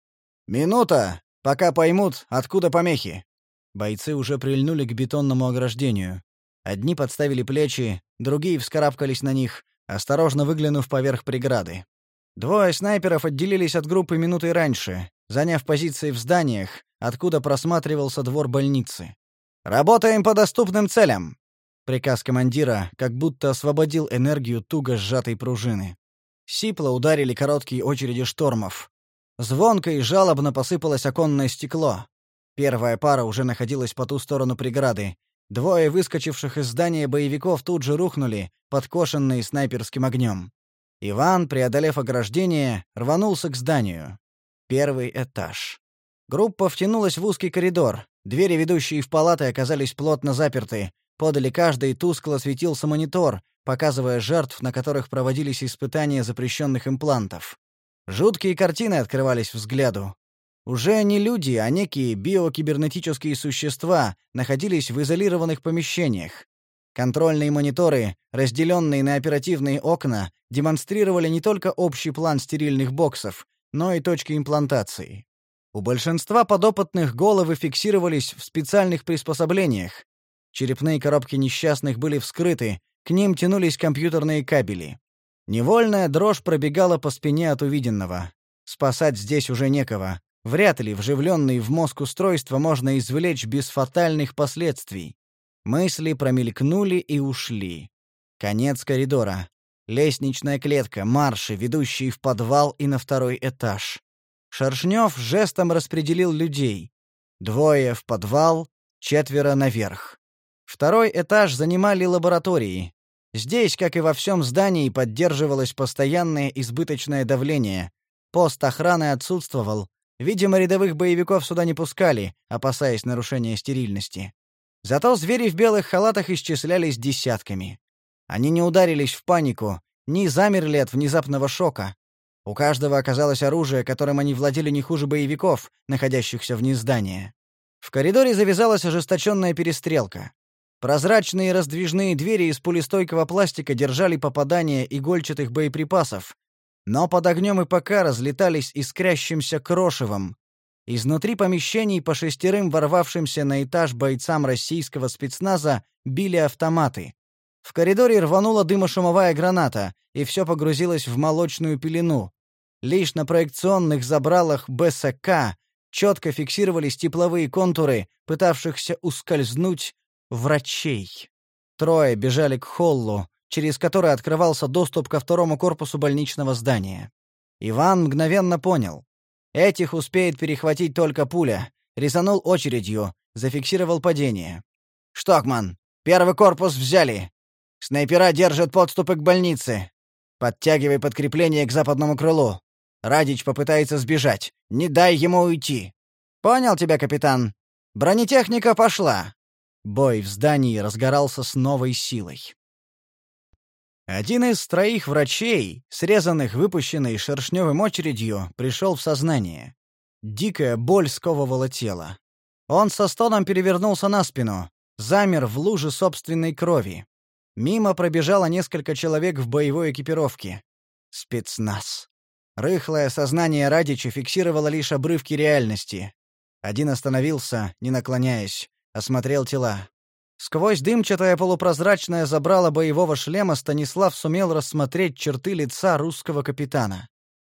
«Минута! Пока поймут, откуда помехи!» Бойцы уже прильнули к бетонному ограждению. Одни подставили плечи, другие вскарабкались на них, осторожно выглянув поверх преграды. Двое снайперов отделились от группы минутой раньше, заняв позиции в зданиях, откуда просматривался двор больницы. «Работаем по доступным целям!» Приказ командира как будто освободил энергию туго сжатой пружины. Сипло ударили короткие очереди штормов. Звонко и жалобно посыпалось оконное стекло. Первая пара уже находилась по ту сторону преграды. Двое выскочивших из здания боевиков тут же рухнули, подкошенные снайперским огнем. Иван, преодолев ограждение, рванулся к зданию. Первый этаж. Группа втянулась в узкий коридор. Двери, ведущие в палаты, оказались плотно заперты. Подали каждый тускло светился монитор, показывая жертв, на которых проводились испытания запрещенных имплантов. Жуткие картины открывались взгляду. Уже не люди, а некие биокибернетические существа находились в изолированных помещениях. Контрольные мониторы, разделенные на оперативные окна, демонстрировали не только общий план стерильных боксов, но и точки имплантации. У большинства подопытных головы фиксировались в специальных приспособлениях. Черепные коробки несчастных были вскрыты, к ним тянулись компьютерные кабели. Невольная дрожь пробегала по спине от увиденного. Спасать здесь уже некого. Вряд ли вживленные в мозг устройства можно извлечь без фатальных последствий. Мысли промелькнули и ушли. Конец коридора. Лестничная клетка, марши, ведущие в подвал и на второй этаж. Шершнев жестом распределил людей. Двое в подвал, четверо наверх. Второй этаж занимали лаборатории. Здесь, как и во всем здании, поддерживалось постоянное избыточное давление. Пост охраны отсутствовал. Видимо, рядовых боевиков сюда не пускали, опасаясь нарушения стерильности. Зато звери в белых халатах исчислялись десятками. Они не ударились в панику, не замерли от внезапного шока. У каждого оказалось оружие, которым они владели не хуже боевиков, находящихся вне здания. В коридоре завязалась ожесточенная перестрелка. Прозрачные раздвижные двери из пулестойкого пластика держали попадание игольчатых боеприпасов, но под огнем ИПК разлетались искрящимся крошевом. Изнутри помещений по шестерым ворвавшимся на этаж бойцам российского спецназа били автоматы. В коридоре рванула дымошумовая граната, и все погрузилось в молочную пелену. Лишь на проекционных забралах БСК четко фиксировались тепловые контуры, пытавшихся ускользнуть врачей. Трое бежали к холлу, через который открывался доступ ко второму корпусу больничного здания. Иван мгновенно понял. Этих успеет перехватить только пуля. Резанул очередью, зафиксировал падение. «Штокман, первый корпус взяли. Снайпера держат подступы к больнице. Подтягивай подкрепление к западному крылу. Радич попытается сбежать. Не дай ему уйти. Понял тебя, капитан. Бронетехника пошла. Бой в здании разгорался с новой силой. Один из троих врачей, срезанных выпущенной шершневым очередью, пришел в сознание. Дикая боль сковывала тело. Он со стоном перевернулся на спину, замер в луже собственной крови. Мимо пробежало несколько человек в боевой экипировке. Спецназ. Рыхлое сознание Радича фиксировало лишь обрывки реальности. Один остановился, не наклоняясь, осмотрел тела. Сквозь дымчатое полупрозрачное забрало боевого шлема Станислав сумел рассмотреть черты лица русского капитана.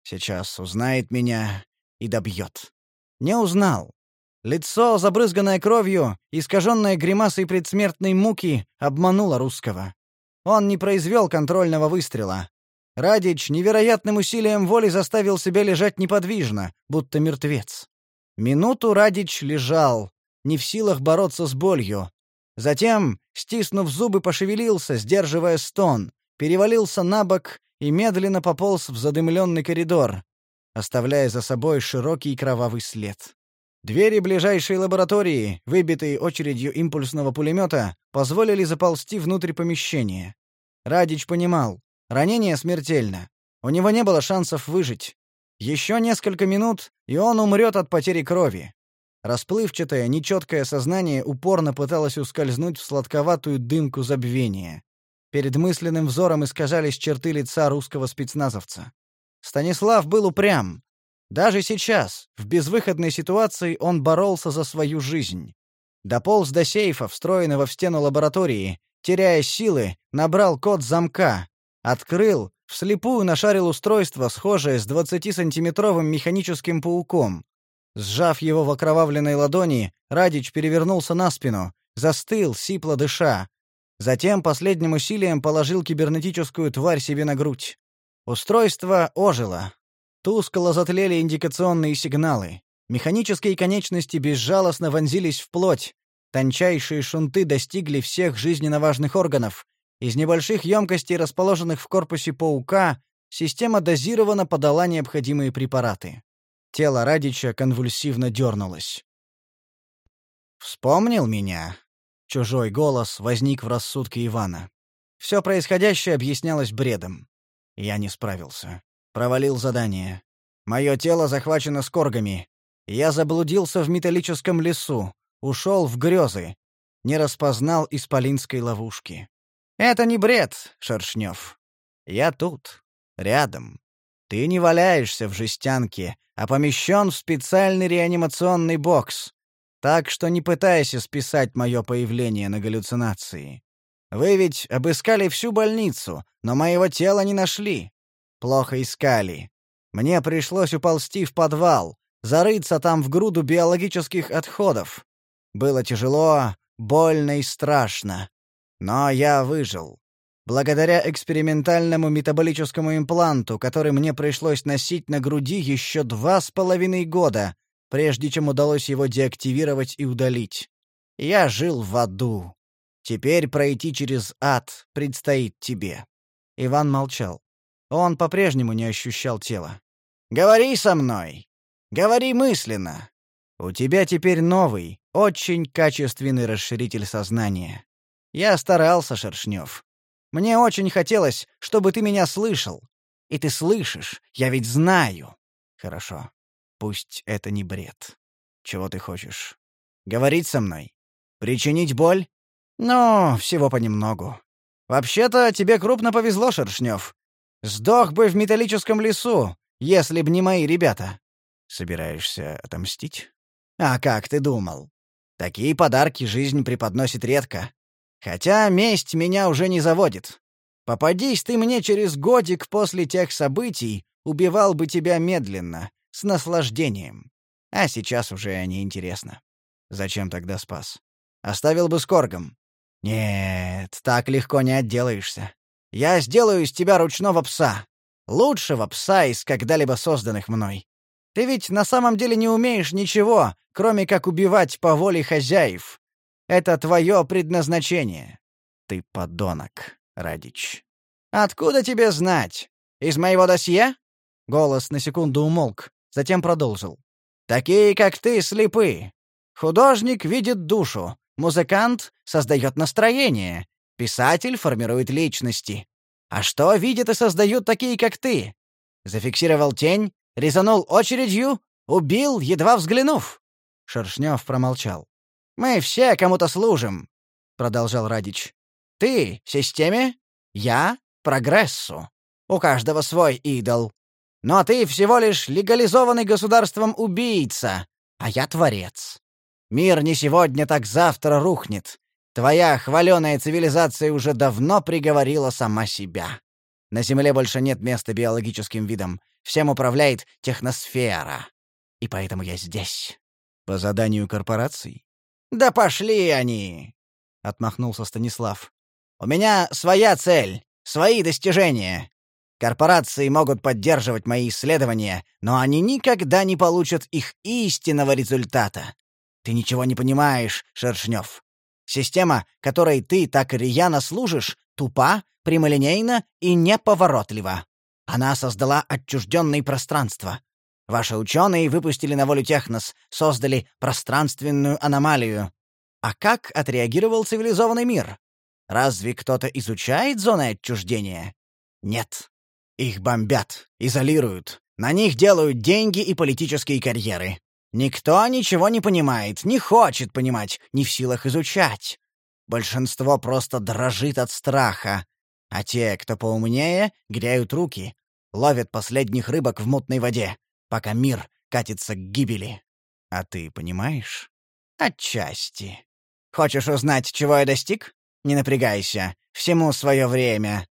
Сейчас узнает меня и добьет. Не узнал. Лицо, забрызганное кровью, искаженное гримасой предсмертной муки, обмануло русского. Он не произвел контрольного выстрела. Радич невероятным усилием воли заставил себя лежать неподвижно, будто мертвец. Минуту Радич лежал, не в силах бороться с болью. Затем, стиснув зубы, пошевелился, сдерживая стон, перевалился на бок и медленно пополз в задымленный коридор, оставляя за собой широкий кровавый след. Двери ближайшей лаборатории, выбитые очередью импульсного пулемета, позволили заползти внутрь помещения. Радич понимал, ранение смертельно. У него не было шансов выжить. Еще несколько минут, и он умрет от потери крови. Расплывчатое, нечеткое сознание упорно пыталось ускользнуть в сладковатую дымку забвения. Перед мысленным взором искажались черты лица русского спецназовца. Станислав был упрям. Даже сейчас, в безвыходной ситуации, он боролся за свою жизнь. Дополз до сейфа, встроенного в стену лаборатории, теряя силы, набрал код замка, открыл, вслепую нашарил устройство, схожее с 20-сантиметровым механическим пауком, Сжав его в окровавленной ладони, Радич перевернулся на спину, застыл, сипло дыша. Затем последним усилием положил кибернетическую тварь себе на грудь. Устройство ожило. Тускло затлели индикационные сигналы. Механические конечности безжалостно вонзились в плоть. Тончайшие шунты достигли всех жизненно важных органов. Из небольших емкостей, расположенных в корпусе паука, система дозированно подала необходимые препараты. Тело Радича конвульсивно дернулось. «Вспомнил меня?» Чужой голос возник в рассудке Ивана. Все происходящее объяснялось бредом. Я не справился. Провалил задание. Мое тело захвачено скоргами. Я заблудился в металлическом лесу, ушел в грезы, не распознал исполинской ловушки. Это не бред, Шершнев. Я тут, рядом. Ты не валяешься в жестянке, а помещен в специальный реанимационный бокс. Так что не пытайся списать мое появление на галлюцинации. Вы ведь обыскали всю больницу, но моего тела не нашли. Плохо искали. Мне пришлось уползти в подвал, зарыться там в груду биологических отходов. Было тяжело, больно и страшно. Но я выжил. Благодаря экспериментальному метаболическому импланту, который мне пришлось носить на груди еще два с половиной года, прежде чем удалось его деактивировать и удалить. Я жил в аду. Теперь пройти через ад предстоит тебе. Иван молчал. Он по-прежнему не ощущал тела. Говори со мной. Говори мысленно. У тебя теперь новый, очень качественный расширитель сознания. Я старался, Шершнев. Мне очень хотелось, чтобы ты меня слышал. И ты слышишь, я ведь знаю. Хорошо. Пусть это не бред. Чего ты хочешь? Говорить со мной? Причинить боль? Ну, всего понемногу. Вообще-то тебе крупно повезло, Шершнев. Сдох бы в металлическом лесу, если б не мои ребята. Собираешься отомстить? А как ты думал? Такие подарки жизнь преподносит редко. Хотя месть меня уже не заводит. Попадись ты мне через годик после тех событий, убивал бы тебя медленно, с наслаждением. А сейчас уже неинтересно. Зачем тогда спас? Оставил бы с Коргом. Нет, так легко не отделаешься. Я сделаю из тебя ручного пса. Лучшего пса из когда-либо созданных мной. Ты ведь на самом деле не умеешь ничего, кроме как убивать по воле хозяев, это твое предназначение. Ты подонок, Радич. Откуда тебе знать? Из моего досье? Голос на секунду умолк, затем продолжил. Такие, как ты, слепы. Художник видит душу, музыкант создает настроение, писатель формирует личности. А что видят и создают такие, как ты? Зафиксировал тень, резанул очередью, убил, едва взглянув. Шершнев промолчал. Мы все кому-то служим, продолжал Радич. Ты системе, я прогрессу. У каждого свой идол. Но ты всего лишь легализованный государством убийца, а я творец. Мир не сегодня, так завтра рухнет. Твоя хваленая цивилизация уже давно приговорила сама себя. На Земле больше нет места биологическим видам. Всем управляет техносфера. И поэтому я здесь. По заданию корпораций? Да пошли они! Отмахнулся Станислав. У меня своя цель, свои достижения. Корпорации могут поддерживать мои исследования, но они никогда не получат их истинного результата. Ты ничего не понимаешь, Шершнев. Система, которой ты так рьяно служишь, тупа, прямолинейна и неповоротлива. Она создала отчужденные пространства. Ваши ученые выпустили на волю Технос, создали пространственную аномалию. А как отреагировал цивилизованный мир? Разве кто-то изучает зоны отчуждения? Нет. Их бомбят, изолируют. На них делают деньги и политические карьеры. Никто ничего не понимает, не хочет понимать, не в силах изучать. Большинство просто дрожит от страха. А те, кто поумнее, греют руки, ловят последних рыбок в мутной воде, пока мир катится к гибели. А ты понимаешь? Отчасти. Хочешь узнать, чего я достиг? Не напрягайся. Всему свое время.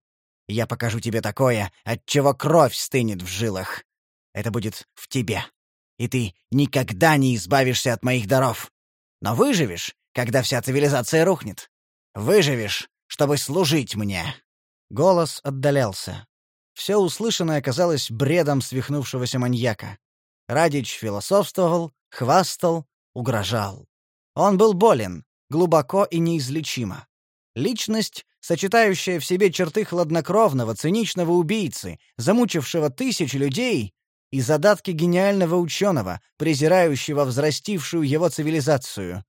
Я покажу тебе такое, от чего кровь стынет в жилах. Это будет в тебе. И ты никогда не избавишься от моих даров. Но выживешь, когда вся цивилизация рухнет. Выживешь, чтобы служить мне». Голос отдалялся. Все услышанное казалось бредом свихнувшегося маньяка. Радич философствовал, хвастал, угрожал. Он был болен, глубоко и неизлечимо. Личность, сочетающая в себе черты хладнокровного, циничного убийцы, замучившего тысячи людей, и задатки гениального ученого, презирающего взрастившую его цивилизацию.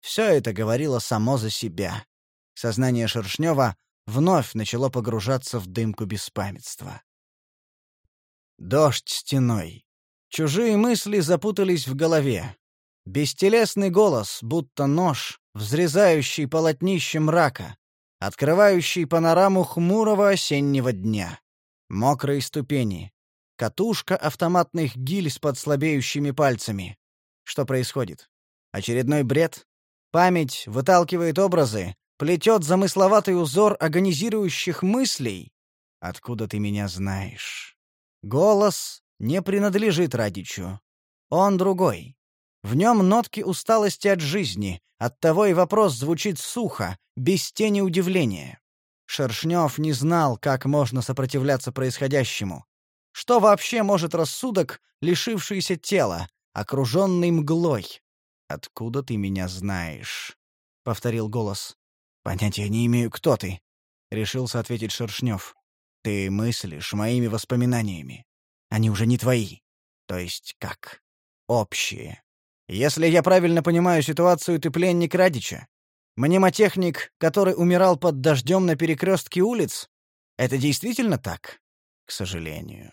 Все это говорило само за себя. Сознание Шершнева вновь начало погружаться в дымку беспамятства. Дождь стеной. Чужие мысли запутались в голове. Бестелесный голос, будто нож, взрезающий полотнище мрака, открывающий панораму хмурого осеннего дня. Мокрые ступени. Катушка автоматных гильз под слабеющими пальцами. Что происходит? Очередной бред? Память выталкивает образы, плетет замысловатый узор агонизирующих мыслей. Откуда ты меня знаешь? Голос не принадлежит Радичу. Он другой. В нем нотки усталости от жизни, оттого и вопрос звучит сухо, без тени удивления. Шершнев не знал, как можно сопротивляться происходящему. Что вообще может рассудок, лишившийся тела, окруженный мглой? «Откуда ты меня знаешь?» — повторил голос. «Понятия не имею, кто ты», — решился ответить Шершнев. «Ты мыслишь моими воспоминаниями. Они уже не твои. То есть как? Общие. Если я правильно понимаю ситуацию, ты пленник Радича. Мнемотехник, который умирал под дождем на перекрестке улиц? Это действительно так? К сожалению.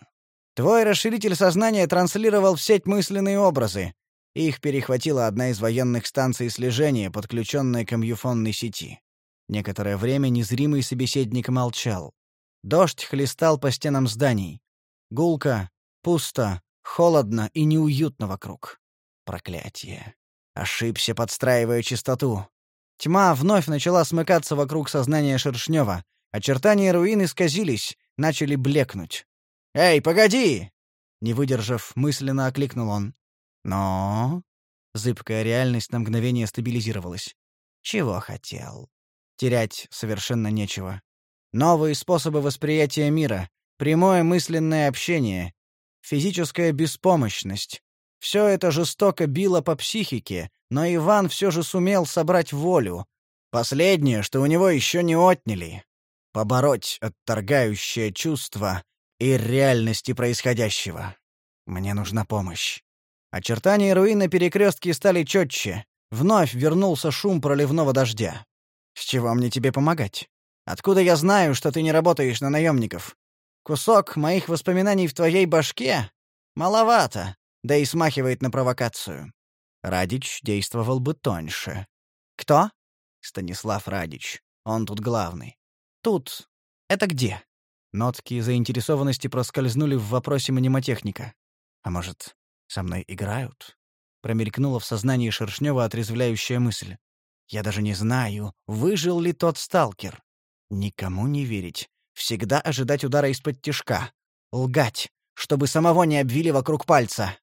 Твой расширитель сознания транслировал в сеть мысленные образы. Их перехватила одна из военных станций слежения, подключенная к комьюфонной сети. Некоторое время незримый собеседник молчал. Дождь хлестал по стенам зданий. Гулко, пусто, холодно и неуютно вокруг. Проклятие. Ошибся, подстраивая частоту. Тьма вновь начала смыкаться вокруг сознания Шершнева. Очертания руин исказились, начали блекнуть. «Эй, погоди!» Не выдержав, мысленно окликнул он. «Но...» Зыбкая реальность на мгновение стабилизировалась. «Чего хотел?» Терять совершенно нечего. Новые способы восприятия мира, прямое мысленное общение, физическая беспомощность, все это жестоко било по психике, но Иван все же сумел собрать волю. Последнее, что у него еще не отняли. Побороть отторгающее чувство и реальности происходящего. Мне нужна помощь. Очертания руин на перекрестке стали четче. Вновь вернулся шум проливного дождя. С чего мне тебе помогать? Откуда я знаю, что ты не работаешь на наемников? Кусок моих воспоминаний в твоей башке? Маловато да и смахивает на провокацию. Радич действовал бы тоньше. Кто? Станислав Радич. Он тут главный. Тут. Это где? Нотки заинтересованности проскользнули в вопросе мнемотехника. А может, со мной играют? Промелькнула в сознании Шершнева отрезвляющая мысль. Я даже не знаю, выжил ли тот сталкер. Никому не верить. Всегда ожидать удара из-под тишка. Лгать, чтобы самого не обвили вокруг пальца.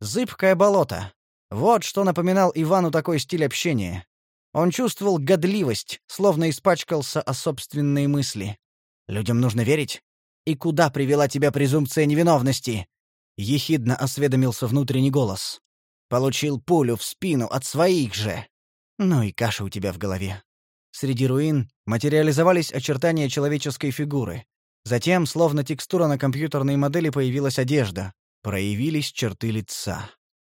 Зыбкое болото. Вот что напоминал Ивану такой стиль общения. Он чувствовал годливость, словно испачкался о собственные мысли. «Людям нужно верить? И куда привела тебя презумпция невиновности?» Ехидно осведомился внутренний голос. «Получил пулю в спину от своих же!» «Ну и каша у тебя в голове». Среди руин материализовались очертания человеческой фигуры. Затем, словно текстура на компьютерной модели, появилась одежда. Проявились черты лица.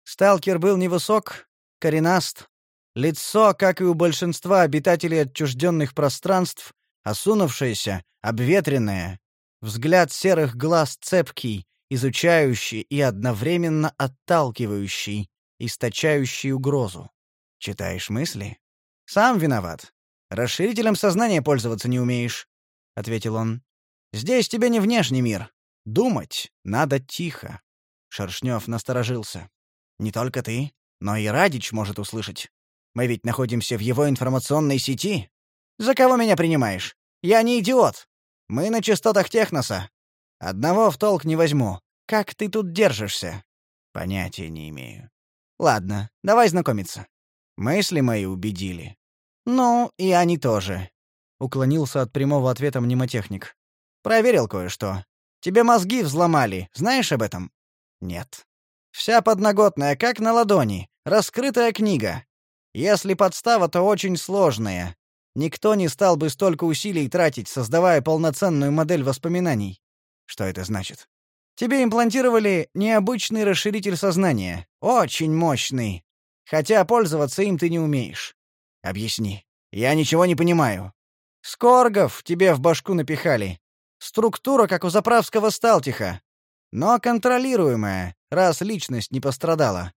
Сталкер был невысок, коренаст. Лицо, как и у большинства обитателей отчужденных пространств, осунувшееся, обветренное. Взгляд серых глаз цепкий, изучающий и одновременно отталкивающий, источающий угрозу. Читаешь мысли? Сам виноват. Расширителем сознания пользоваться не умеешь, — ответил он. Здесь тебе не внешний мир. Думать надо тихо. Шершнев насторожился. Не только ты, но и Радич может услышать. Мы ведь находимся в его информационной сети. За кого меня принимаешь? Я не идиот. Мы на частотах Техноса. Одного в толк не возьму. Как ты тут держишься? Понятия не имею. Ладно, давай знакомиться. Мысли мои убедили. Ну, и они тоже. Уклонился от прямого ответа мнемотехник. Проверил кое-что. Тебе мозги взломали, знаешь об этом? Нет. Вся подноготная, как на ладони, раскрытая книга. Если подстава, то очень сложная. Никто не стал бы столько усилий тратить, создавая полноценную модель воспоминаний. Что это значит? Тебе имплантировали необычный расширитель сознания, очень мощный. Хотя пользоваться им ты не умеешь. Объясни. Я ничего не понимаю. Скоргов тебе в башку напихали. Структура, как у заправского сталтиха. Но контролируемая, раз личность не пострадала.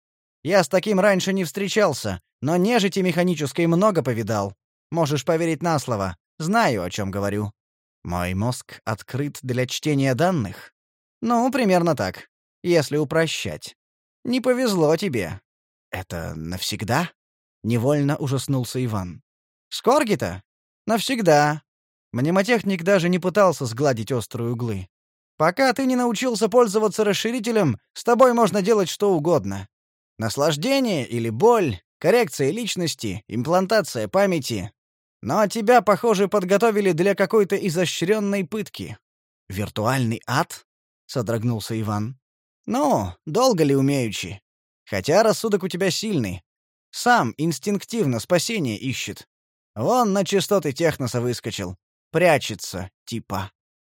Я с таким раньше не встречался, но нежити механической много повидал. Можешь поверить на слово. Знаю, о чем говорю. Мой мозг открыт для чтения данных. Ну, примерно так, если упрощать. Не повезло тебе. Это навсегда? Невольно ужаснулся Иван. Скорги-то? Навсегда. Мнемотехник даже не пытался сгладить острые углы. Пока ты не научился пользоваться расширителем, с тобой можно делать что угодно. Наслаждение или боль, коррекция личности, имплантация памяти. Но тебя, похоже, подготовили для какой-то изощренной пытки. Виртуальный ад? содрогнулся Иван. Ну, долго ли умеючи? Хотя рассудок у тебя сильный. Сам инстинктивно спасение ищет. Вон на частоты техноса выскочил. Прячется, типа.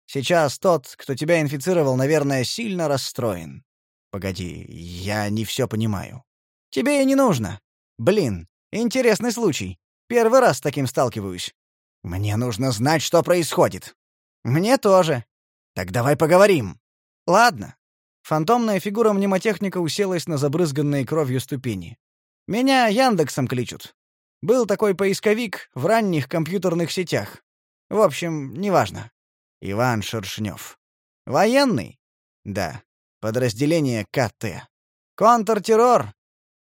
Сейчас тот, кто тебя инфицировал, наверное, сильно расстроен. Погоди, я не все понимаю. Тебе и не нужно. Блин, интересный случай. Первый раз с таким сталкиваюсь. Мне нужно знать, что происходит. Мне тоже. Так давай поговорим. Ладно. Фантомная фигура мнемотехника уселась на забрызганные кровью ступени. Меня Яндексом кличут. Был такой поисковик в ранних компьютерных сетях. В общем, неважно. Иван Шершнев. Военный? Да. Подразделение КТ. Контртеррор.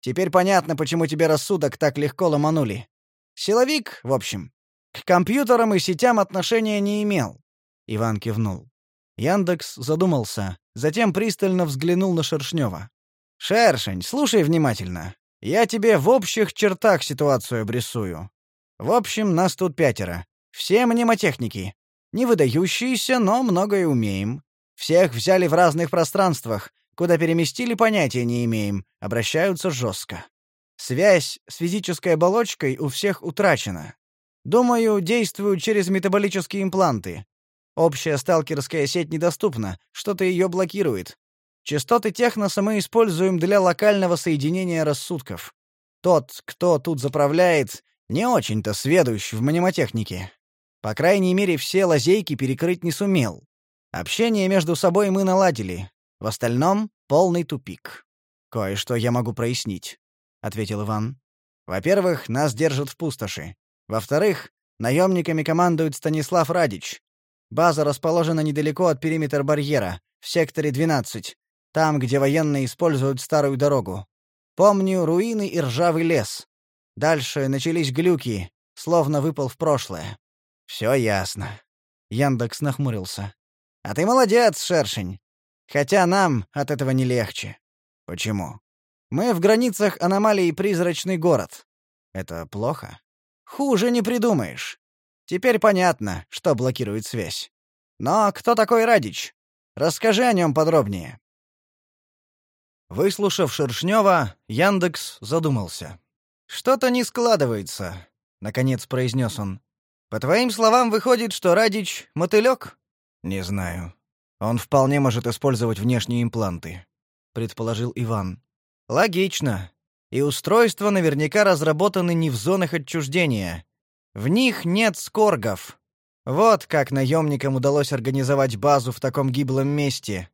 Теперь понятно, почему тебе рассудок так легко ломанули. Силовик, в общем. К компьютерам и сетям отношения не имел. Иван кивнул. Яндекс задумался, затем пристально взглянул на Шершнева. «Шершень, слушай внимательно. Я тебе в общих чертах ситуацию обрисую. В общем, нас тут пятеро. Все мнемотехники. Не выдающиеся, но многое умеем. Всех взяли в разных пространствах. Куда переместили, понятия не имеем. Обращаются жестко. Связь с физической оболочкой у всех утрачена. Думаю, действуют через метаболические импланты. Общая сталкерская сеть недоступна, что-то ее блокирует. Частоты техноса мы используем для локального соединения рассудков. Тот, кто тут заправляет, не очень-то сведущ в мнемотехнике. По крайней мере, все лазейки перекрыть не сумел. Общение между собой мы наладили. В остальном — полный тупик. «Кое-что я могу прояснить», — ответил Иван. «Во-первых, нас держат в пустоши. Во-вторых, наемниками командует Станислав Радич. База расположена недалеко от периметра барьера, в секторе 12, там, где военные используют старую дорогу. Помню руины и ржавый лес. Дальше начались глюки, словно выпал в прошлое. Все ясно. Яндекс нахмурился. А ты молодец, шершень. Хотя нам от этого не легче. Почему? Мы в границах аномалии призрачный город. Это плохо? Хуже не придумаешь. Теперь понятно, что блокирует связь. Но кто такой Радич? Расскажи о нем подробнее. Выслушав Шершнева, Яндекс задумался. Что-то не складывается, наконец произнес он. По твоим словам, выходит, что Радич мотылек? Не знаю. Он вполне может использовать внешние импланты, предположил Иван. Логично. И устройства наверняка разработаны не в зонах отчуждения. В них нет скоргов. Вот как наемникам удалось организовать базу в таком гиблом месте.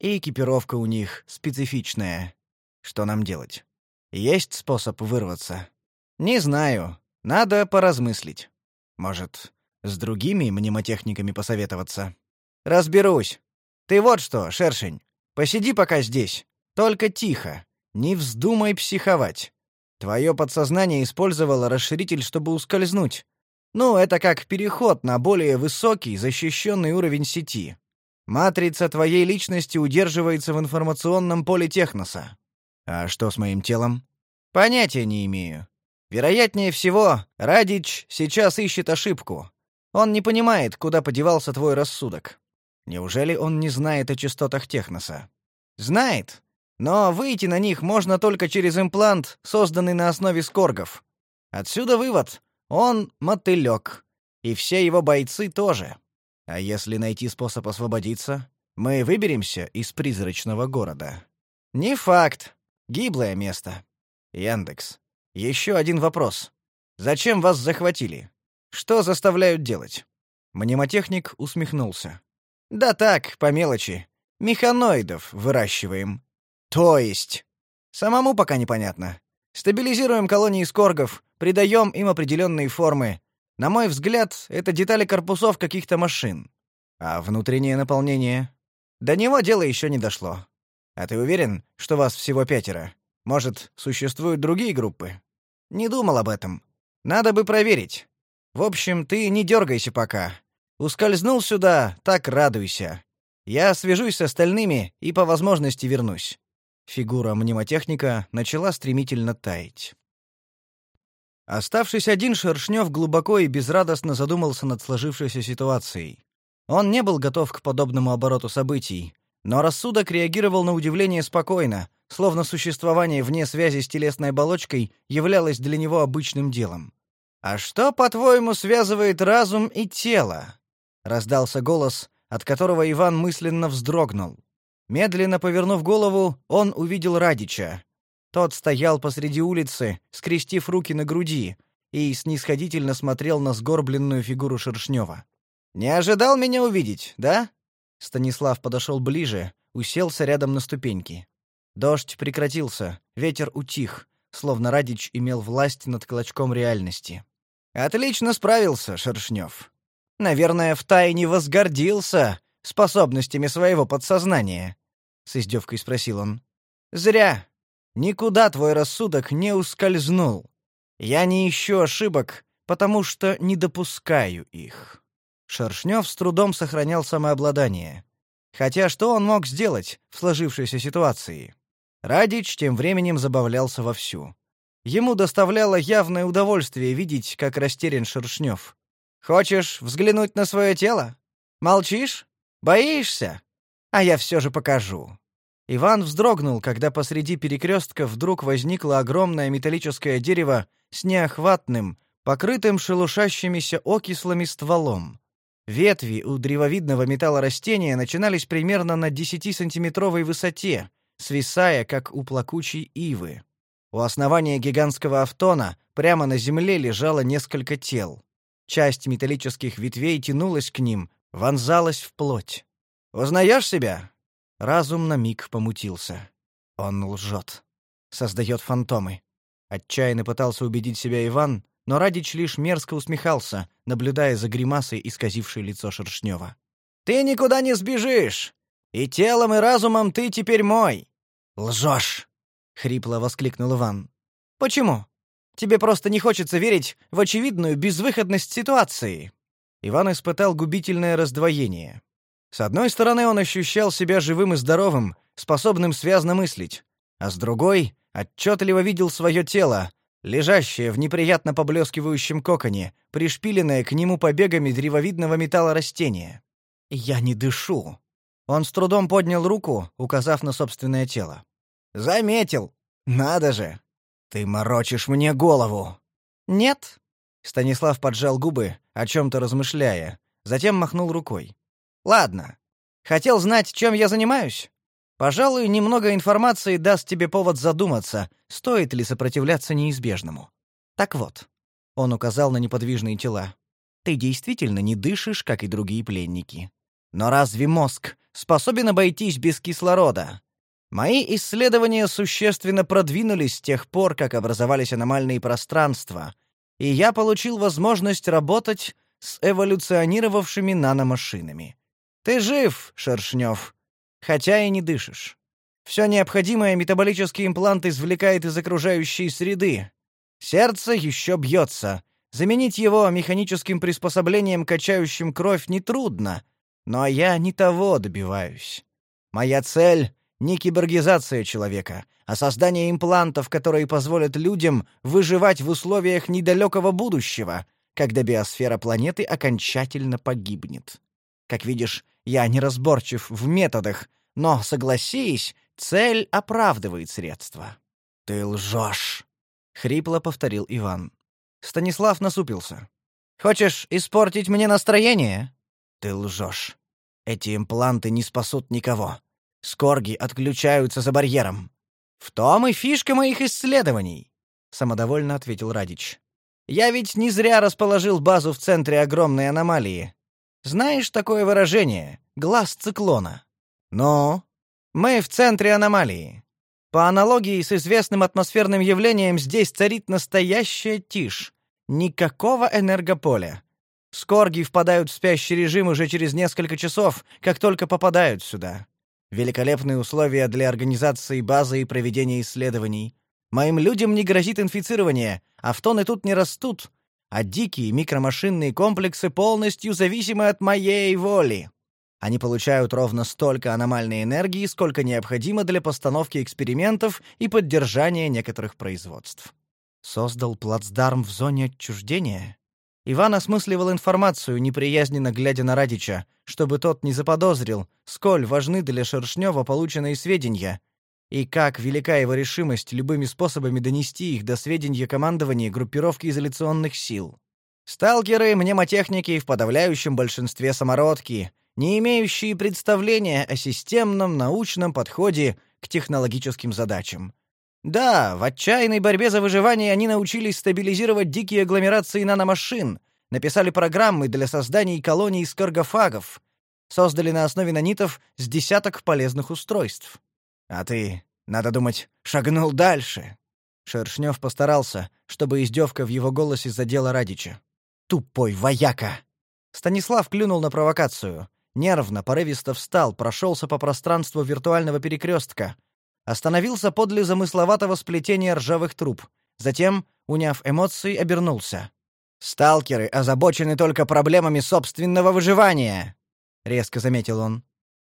И экипировка у них специфичная. Что нам делать? Есть способ вырваться? Не знаю. Надо поразмыслить. Может, с другими мнемотехниками посоветоваться? Разберусь. Ты вот что, шершень, посиди пока здесь. Только тихо. Не вздумай психовать. Твое подсознание использовало расширитель, чтобы ускользнуть. Ну, это как переход на более высокий, защищенный уровень сети. Матрица твоей личности удерживается в информационном поле Техноса. А что с моим телом? Понятия не имею. Вероятнее всего, Радич сейчас ищет ошибку. Он не понимает, куда подевался твой рассудок. Неужели он не знает о частотах Техноса? Знает, но выйти на них можно только через имплант, созданный на основе скоргов. Отсюда вывод: он мотылек, и все его бойцы тоже. А если найти способ освободиться, мы выберемся из призрачного города. Не факт. Гиблое место. Яндекс. Еще один вопрос. Зачем вас захватили? Что заставляют делать? Мнемотехник усмехнулся. Да так, по мелочи. Механоидов выращиваем. То есть? Самому пока непонятно. Стабилизируем колонии скоргов, придаем им определенные формы. На мой взгляд, это детали корпусов каких-то машин. А внутреннее наполнение? До него дело еще не дошло. А ты уверен, что вас всего пятеро? Может, существуют другие группы? Не думал об этом. Надо бы проверить. В общем, ты не дергайся пока. Ускользнул сюда, так радуйся. Я свяжусь с остальными и по возможности вернусь. Фигура мнемотехника начала стремительно таять. Оставшись один, Шершнев глубоко и безрадостно задумался над сложившейся ситуацией. Он не был готов к подобному обороту событий, но рассудок реагировал на удивление спокойно, словно существование вне связи с телесной оболочкой являлось для него обычным делом. «А что, по-твоему, связывает разум и тело?» — раздался голос, от которого Иван мысленно вздрогнул. Медленно повернув голову, он увидел Радича. Тот стоял посреди улицы, скрестив руки на груди, и снисходительно смотрел на сгорбленную фигуру Шершнева. «Не ожидал меня увидеть, да?» Станислав подошел ближе, уселся рядом на ступеньки. Дождь прекратился, ветер утих, словно Радич имел власть над клочком реальности. «Отлично справился, Шершнев. Наверное, втайне возгордился способностями своего подсознания?» — с издевкой спросил он. «Зря. Никуда твой рассудок не ускользнул. Я не ищу ошибок, потому что не допускаю их». Шершнев с трудом сохранял самообладание. Хотя что он мог сделать в сложившейся ситуации? Радич тем временем забавлялся вовсю. Ему доставляло явное удовольствие видеть, как растерян Шершнев. «Хочешь взглянуть на свое тело? Молчишь? Боишься? А я все же покажу». Иван вздрогнул, когда посреди перекрестка вдруг возникло огромное металлическое дерево с неохватным, покрытым шелушащимися окислами стволом. Ветви у древовидного металла растения начинались примерно на 10-сантиметровой высоте, свисая, как у плакучей ивы. У основания гигантского автона прямо на земле лежало несколько тел. Часть металлических ветвей тянулась к ним, вонзалась в плоть. «Узнаешь себя?» Разум на миг помутился. Он лжет. Создает фантомы. Отчаянно пытался убедить себя Иван, но Радич лишь мерзко усмехался, наблюдая за гримасой, исказившей лицо Шершнева. «Ты никуда не сбежишь! И телом, и разумом ты теперь мой!» «Лжешь!» — хрипло воскликнул Иван. «Почему? Тебе просто не хочется верить в очевидную безвыходность ситуации!» Иван испытал губительное раздвоение. С одной стороны, он ощущал себя живым и здоровым, способным связно мыслить, а с другой Отчетливо видел свое тело, лежащее в неприятно поблескивающем коконе, пришпиленное к нему побегами древовидного металла растения. «Я не дышу». Он с трудом поднял руку, указав на собственное тело. «Заметил! Надо же! Ты морочишь мне голову!» «Нет». Станислав поджал губы, о чем-то размышляя, затем махнул рукой. «Ладно. Хотел знать, чем я занимаюсь? Пожалуй, немного информации даст тебе повод задуматься, стоит ли сопротивляться неизбежному. Так вот, он указал на неподвижные тела. Ты действительно не дышишь, как и другие пленники. Но разве мозг способен обойтись без кислорода? Мои исследования существенно продвинулись с тех пор, как образовались аномальные пространства, и я получил возможность работать с эволюционировавшими наномашинами. Ты жив, Шершнев, хотя и не дышишь. Все необходимое метаболический имплант извлекает из окружающей среды. Сердце еще бьется. Заменить его механическим приспособлением, качающим кровь, нетрудно. Но я не того добиваюсь. Моя цель — не киборгизация человека, а создание имплантов, которые позволят людям выживать в условиях недалекого будущего, когда биосфера планеты окончательно погибнет. Как видишь, я неразборчив в методах, но, согласись, цель оправдывает средства. «Ты лжешь!» — хрипло повторил Иван. Станислав насупился. «Хочешь испортить мне настроение?» «Ты лжешь. Эти импланты не спасут никого. Скорги отключаются за барьером». «В том и фишка моих исследований», — самодовольно ответил Радич. «Я ведь не зря расположил базу в центре огромной аномалии. Знаешь такое выражение «глаз циклона»? Но мы в центре аномалии. По аналогии с известным атмосферным явлением здесь царит настоящая тишь. Никакого энергополя. Скорги впадают в спящий режим уже через несколько часов, как только попадают сюда. Великолепные условия для организации базы и проведения исследований. Моим людям не грозит инфицирование, автоны тут не растут, а дикие микромашинные комплексы полностью зависимы от моей воли. Они получают ровно столько аномальной энергии, сколько необходимо для постановки экспериментов и поддержания некоторых производств. Создал плацдарм в зоне отчуждения? Иван осмысливал информацию, неприязненно глядя на Радича, чтобы тот не заподозрил, сколь важны для Шершнева полученные сведения, и как велика его решимость любыми способами донести их до сведения командования группировки изоляционных сил. Сталкеры, мнемотехники в подавляющем большинстве самородки, не имеющие представления о системном научном подходе к технологическим задачам. Да, в отчаянной борьбе за выживание они научились стабилизировать дикие агломерации наномашин, написали программы для создания колоний скоргофагов, создали на основе нанитов с десяток полезных устройств. А ты, надо думать, шагнул дальше. Шершнев постарался, чтобы издевка в его голосе задела Радича. Тупой вояка. Станислав клюнул на провокацию. Нервно, порывисто встал, прошелся по пространству виртуального перекрестка, остановился подле замысловатого сплетения ржавых труб. Затем, уняв эмоции, обернулся. «Сталкеры озабочены только проблемами собственного выживания», — резко заметил он.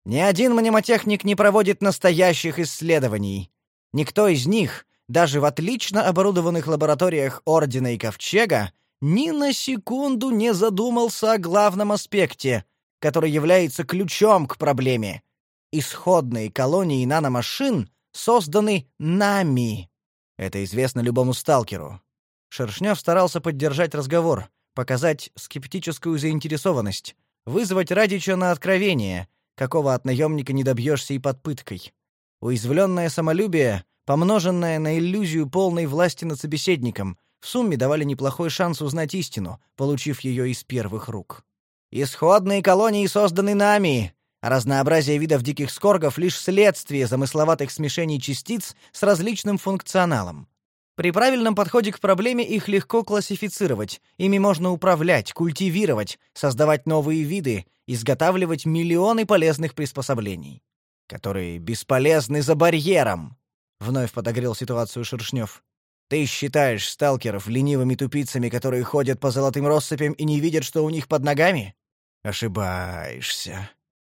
Ни один мнемотехник не проводит настоящих исследований. Никто из них, даже в отлично оборудованных лабораториях Ордена и Ковчега, ни на секунду не задумался о главном аспекте, который является ключом к проблеме. Исходные колонии наномашин созданы нами. Это известно любому сталкеру. Шершнев старался поддержать разговор, показать скептическую заинтересованность, вызвать Радича на откровение, какого от наемника не добьешься и под пыткой. Уязвленное самолюбие, помноженное на иллюзию полной власти над собеседником, в сумме давали неплохой шанс узнать истину, получив ее из первых рук. «Исходные колонии созданы нами!» Разнообразие видов диких скоргов — лишь следствие замысловатых смешений частиц с различным функционалом. При правильном подходе к проблеме их легко классифицировать, ими можно управлять, культивировать, создавать новые виды, изготавливать миллионы полезных приспособлений, которые бесполезны за барьером. Вновь подогрел ситуацию Шершнев. Ты считаешь сталкеров ленивыми тупицами, которые ходят по золотым россыпям и не видят, что у них под ногами? Ошибаешься.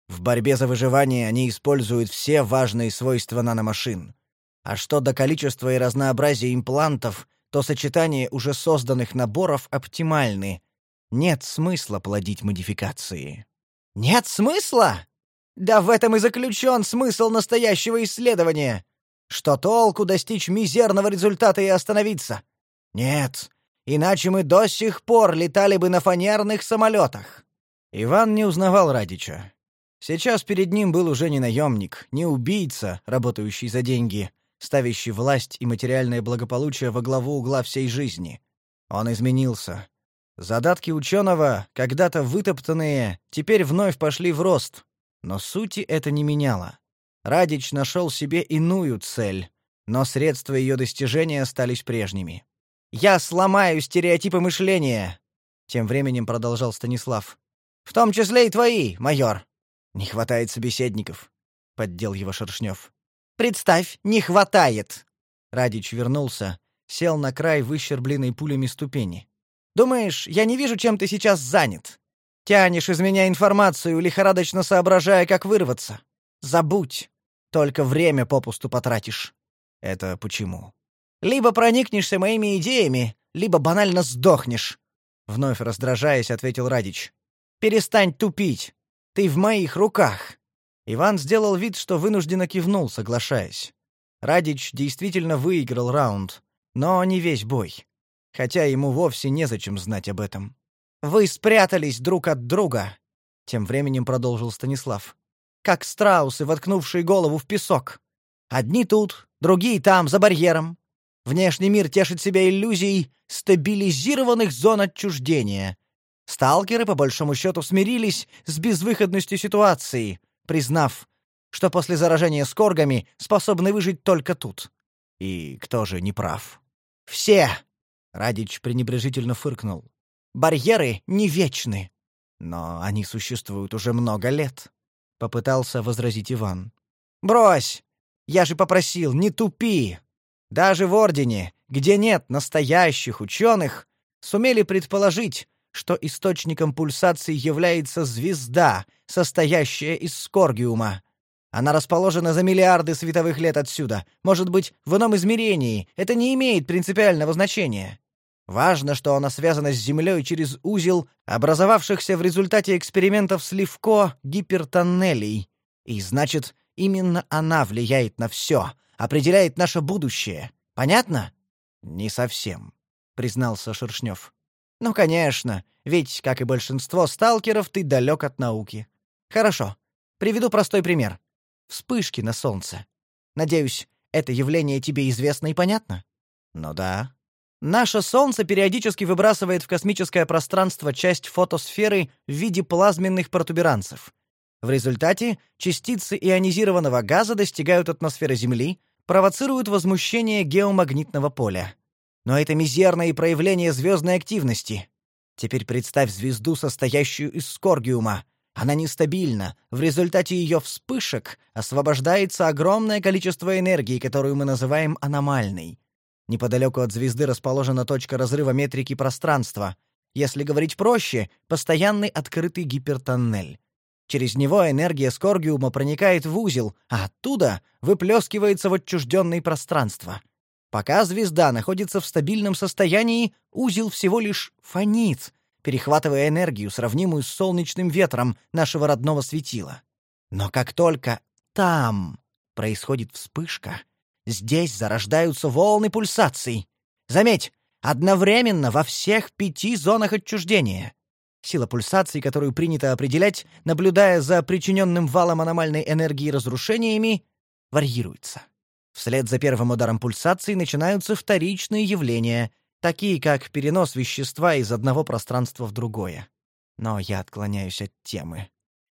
В борьбе за выживание они используют все важные свойства наномашин. А что до количества и разнообразия имплантов, то сочетание уже созданных наборов оптимальны. Нет смысла плодить модификации. Нет смысла? Да в этом и заключен смысл настоящего исследования. Что толку достичь мизерного результата и остановиться? Нет, иначе мы до сих пор летали бы на фанерных самолетах. Иван не узнавал Радича. Сейчас перед ним был уже не наемник, не убийца, работающий за деньги, ставящий власть и материальное благополучие во главу угла всей жизни. Он изменился. Задатки ученого, когда-то вытоптанные, теперь вновь пошли в рост, но сути это не меняло. Радич нашел себе иную цель, но средства ее достижения остались прежними. «Я сломаю стереотипы мышления!» Тем временем продолжал Станислав. «В том числе и твои, майор!» «Не хватает собеседников», — поддел его Шершнев. Представь, не хватает. Радич вернулся, сел на край выщербленной пулями ступени. Думаешь, я не вижу, чем ты сейчас занят? Тянешь из меня информацию, лихорадочно соображая, как вырваться. Забудь. Только время попусту потратишь. Это почему? Либо проникнешься моими идеями, либо банально сдохнешь. Вновь раздражаясь, ответил Радич. Перестань тупить. Ты в моих руках. Иван сделал вид, что вынужденно кивнул, соглашаясь. Радич действительно выиграл раунд, но не весь бой. Хотя ему вовсе незачем знать об этом. «Вы спрятались друг от друга», — тем временем продолжил Станислав. «Как страусы, воткнувшие голову в песок. Одни тут, другие там, за барьером. Внешний мир тешит себя иллюзией стабилизированных зон отчуждения. Сталкеры, по большому счету, смирились с безвыходностью ситуации — признав, что после заражения скоргами способны выжить только тут. И кто же не прав? Все. Радич пренебрежительно фыркнул. Барьеры не вечны. Но они существуют уже много лет, попытался возразить Иван. Брось. Я же попросил, не тупи. Даже в ордене, где нет настоящих ученых, сумели предположить, что источником пульсаций является звезда, состоящая из скоргиума. Она расположена за миллиарды световых лет отсюда, может быть, в ином измерении. Это не имеет принципиального значения. Важно, что она связана с Землей через узел, образовавшихся в результате экспериментов Сливко гипертоннелей. И значит, именно она влияет на все, определяет наше будущее. Понятно? Не совсем, признался Шершнев. Ну, конечно, ведь, как и большинство сталкеров, ты далек от науки. Хорошо. Приведу простой пример. Вспышки на солнце. Надеюсь, это явление тебе известно и понятно? Ну да. Наше солнце периодически выбрасывает в космическое пространство часть фотосферы в виде плазменных протуберанцев. В результате частицы ионизированного газа достигают атмосферы Земли, провоцируют возмущение геомагнитного поля. Но это мизерное проявление звездной активности. Теперь представь звезду, состоящую из скоргиума. Она нестабильна. В результате ее вспышек освобождается огромное количество энергии, которую мы называем аномальной. Неподалеку от звезды расположена точка разрыва метрики пространства. Если говорить проще, постоянный открытый гипертоннель. Через него энергия скоргиума проникает в узел, а оттуда выплескивается в отчужденное пространство. Пока звезда находится в стабильном состоянии, узел всего лишь фонит, перехватывая энергию, сравнимую с солнечным ветром нашего родного светила. Но как только там происходит вспышка, здесь зарождаются волны пульсаций. Заметь, одновременно во всех пяти зонах отчуждения. Сила пульсаций, которую принято определять, наблюдая за причиненным валом аномальной энергии разрушениями, варьируется. Вслед за первым ударом пульсации начинаются вторичные явления, такие как перенос вещества из одного пространства в другое. Но я отклоняюсь от темы.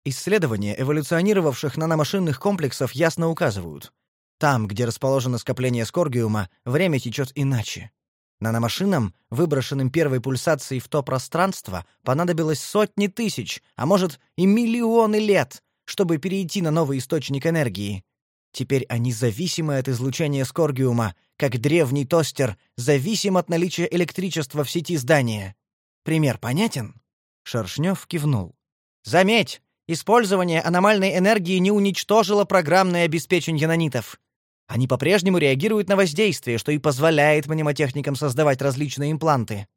Исследования эволюционировавших наномашинных комплексов ясно указывают. Там, где расположено скопление скоргиума, время течет иначе. Наномашинам, выброшенным первой пульсацией в то пространство, понадобилось сотни тысяч, а может и миллионы лет, чтобы перейти на новый источник энергии. Теперь они зависимы от излучения скоргиума, как древний тостер зависим от наличия электричества в сети здания. Пример понятен? Шершнев кивнул. Заметь, использование аномальной энергии не уничтожило программное обеспечение нанитов. Они по-прежнему реагируют на воздействие, что и позволяет мнемотехникам создавать различные импланты.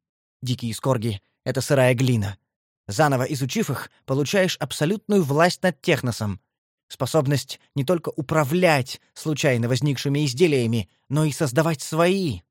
Дикие скорги — это сырая глина. Заново изучив их, получаешь абсолютную власть над техносом. Способность не только управлять случайно возникшими изделиями, но и создавать свои.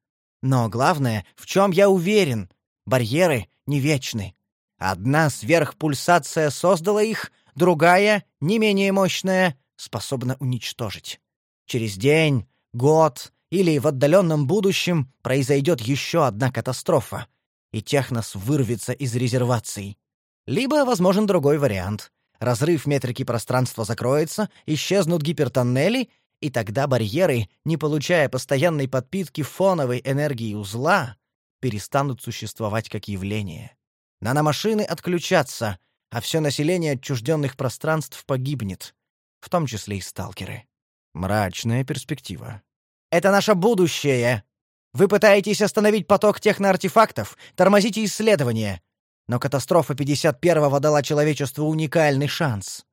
Но главное, в чем я уверен, барьеры не вечны. Одна сверхпульсация создала их, другая, не менее мощная, способна уничтожить. Через день, год или в отдаленном будущем произойдет еще одна катастрофа, и технос вырвется из резерваций. Либо возможен другой вариант. Разрыв метрики пространства закроется, исчезнут гипертоннели, и тогда барьеры, не получая постоянной подпитки фоновой энергии узла, перестанут существовать как явление. Наномашины отключатся, а все население отчужденных пространств погибнет, в том числе и сталкеры. Мрачная перспектива. «Это наше будущее! Вы пытаетесь остановить поток техноартефактов, тормозите исследования. Но катастрофа 51-го дала человечеству уникальный шанс.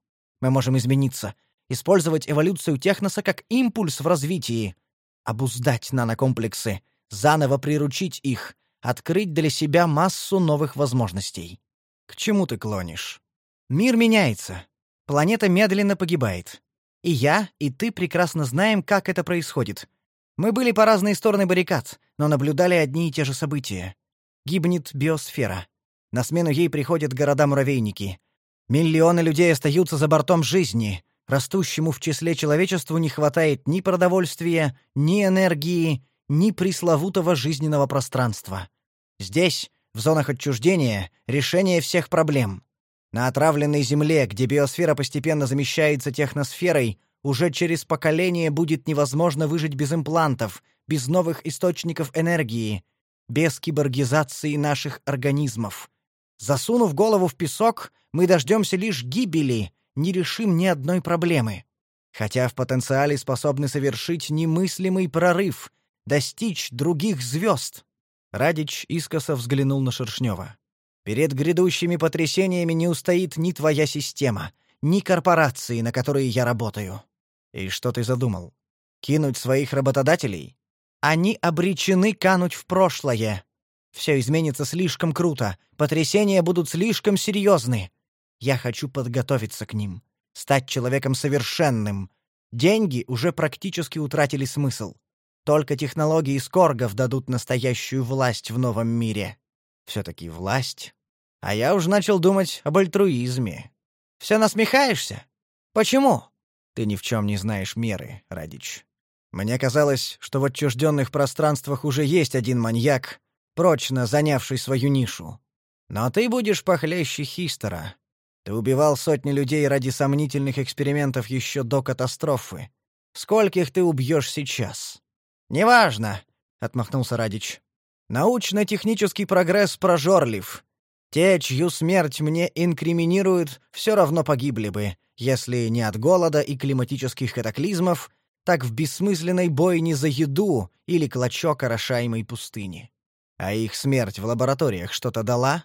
Мы можем измениться, использовать эволюцию техноса как импульс в развитии, обуздать нанокомплексы, заново приручить их, открыть для себя массу новых возможностей. К чему ты клонишь? Мир меняется. Планета медленно погибает. И я, и ты прекрасно знаем, как это происходит. Мы были по разные стороны баррикад, но наблюдали одни и те же события. Гибнет биосфера. На смену ей приходят города-муравейники. Миллионы людей остаются за бортом жизни. Растущему в числе человечеству не хватает ни продовольствия, ни энергии, ни пресловутого жизненного пространства. Здесь, в зонах отчуждения, решение всех проблем. На отравленной Земле, где биосфера постепенно замещается техносферой, уже через поколение будет невозможно выжить без имплантов, без новых источников энергии, без киборгизации наших организмов. Засунув голову в песок, мы дождемся лишь гибели, не решим ни одной проблемы. Хотя в потенциале способны совершить немыслимый прорыв, достичь других звезд. Радич искоса взглянул на Шершнева. Перед грядущими потрясениями не устоит ни твоя система, ни корпорации, на которые я работаю. И что ты задумал? Кинуть своих работодателей? Они обречены кануть в прошлое. Все изменится слишком круто, потрясения будут слишком серьезны. Я хочу подготовиться к ним, стать человеком совершенным. Деньги уже практически утратили смысл. Только технологии скоргов дадут настоящую власть в новом мире. Все-таки власть. А я уже начал думать об альтруизме. Все насмехаешься? Почему? Ты ни в чем не знаешь меры, Радич. Мне казалось, что в отчужденных пространствах уже есть один маньяк, прочно занявший свою нишу. Но ты будешь похлеще Хистера. Ты убивал сотни людей ради сомнительных экспериментов еще до катастрофы. Скольких ты убьешь сейчас? Неважно, отмахнулся Радич. Научно-технический прогресс прожорлив. Те, чью смерть мне инкриминируют, все равно погибли бы, если не от голода и климатических катаклизмов, так в бессмысленной бойне за еду или клочок орошаемой пустыни. А их смерть в лабораториях что-то дала?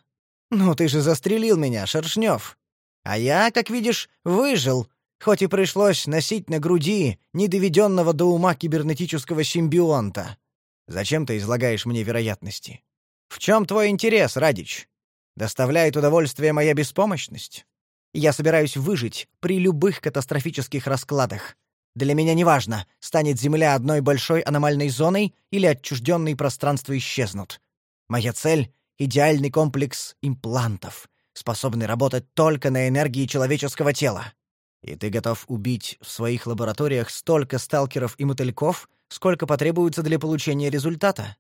Ну, ты же застрелил меня, Шершнев. А я, как видишь, выжил, хоть и пришлось носить на груди недоведенного до ума кибернетического симбионта. Зачем ты излагаешь мне вероятности? В чем твой интерес, Радич? Доставляет удовольствие моя беспомощность? Я собираюсь выжить при любых катастрофических раскладах. Для меня неважно, станет Земля одной большой аномальной зоной или отчужденные пространства исчезнут. Моя цель — идеальный комплекс имплантов, способный работать только на энергии человеческого тела. И ты готов убить в своих лабораториях столько сталкеров и мотыльков, сколько потребуется для получения результата?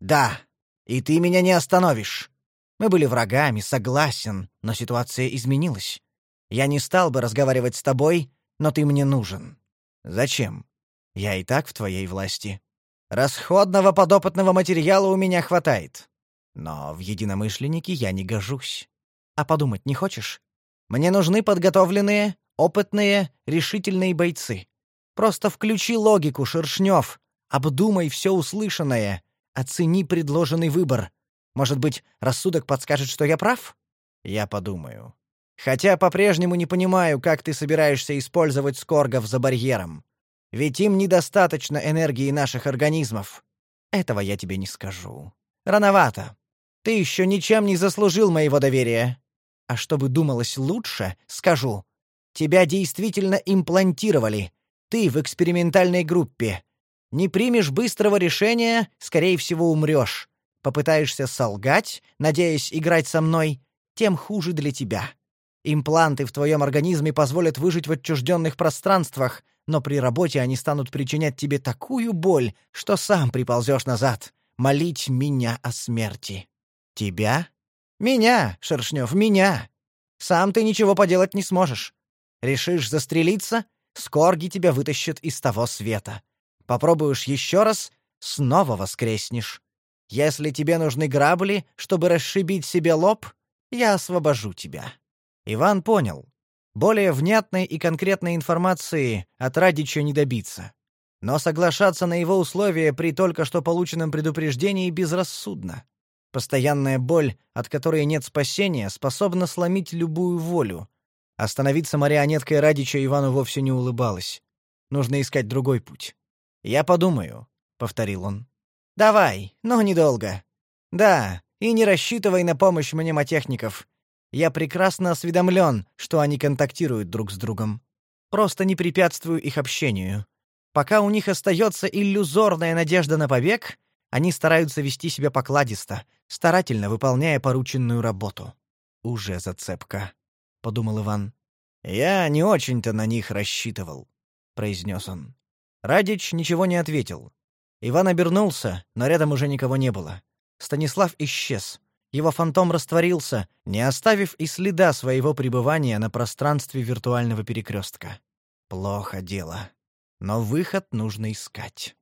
Да, и ты меня не остановишь. Мы были врагами, согласен, но ситуация изменилась. Я не стал бы разговаривать с тобой, но ты мне нужен. Зачем? Я и так в твоей власти. Расходного подопытного материала у меня хватает. Но в единомышленники я не гожусь. А подумать не хочешь? Мне нужны подготовленные, опытные, решительные бойцы. Просто включи логику, Шершнев. Обдумай все услышанное. Оцени предложенный выбор. Может быть, рассудок подскажет, что я прав? Я подумаю. Хотя по-прежнему не понимаю, как ты собираешься использовать скоргов за барьером. Ведь им недостаточно энергии наших организмов. Этого я тебе не скажу. Рановато. Ты еще ничем не заслужил моего доверия. А чтобы думалось лучше, скажу. Тебя действительно имплантировали. Ты в экспериментальной группе. Не примешь быстрого решения, скорее всего, умрешь. Попытаешься солгать, надеясь играть со мной, тем хуже для тебя. Импланты в твоем организме позволят выжить в отчужденных пространствах, но при работе они станут причинять тебе такую боль, что сам приползешь назад, молить меня о смерти. Тебя? Меня, Шершнев, меня. Сам ты ничего поделать не сможешь. Решишь застрелиться, скорги тебя вытащат из того света. Попробуешь еще раз — снова воскреснешь. Если тебе нужны грабли, чтобы расшибить себе лоб, я освобожу тебя». Иван понял. Более внятной и конкретной информации от Радича не добиться. Но соглашаться на его условия при только что полученном предупреждении безрассудно. Постоянная боль, от которой нет спасения, способна сломить любую волю. Остановиться марионеткой Радича Ивану вовсе не улыбалось. Нужно искать другой путь. «Я подумаю», — повторил он. «Давай, но недолго. Да, и не рассчитывай на помощь мнемотехников. Я прекрасно осведомлен, что они контактируют друг с другом. Просто не препятствую их общению. Пока у них остается иллюзорная надежда на побег, они стараются вести себя покладисто, старательно выполняя порученную работу. «Уже зацепка», — подумал Иван. «Я не очень-то на них рассчитывал», — произнес он. Радич ничего не ответил. Иван обернулся, но рядом уже никого не было. Станислав исчез. Его фантом растворился, не оставив и следа своего пребывания на пространстве виртуального перекрестка. Плохо дело. Но выход нужно искать.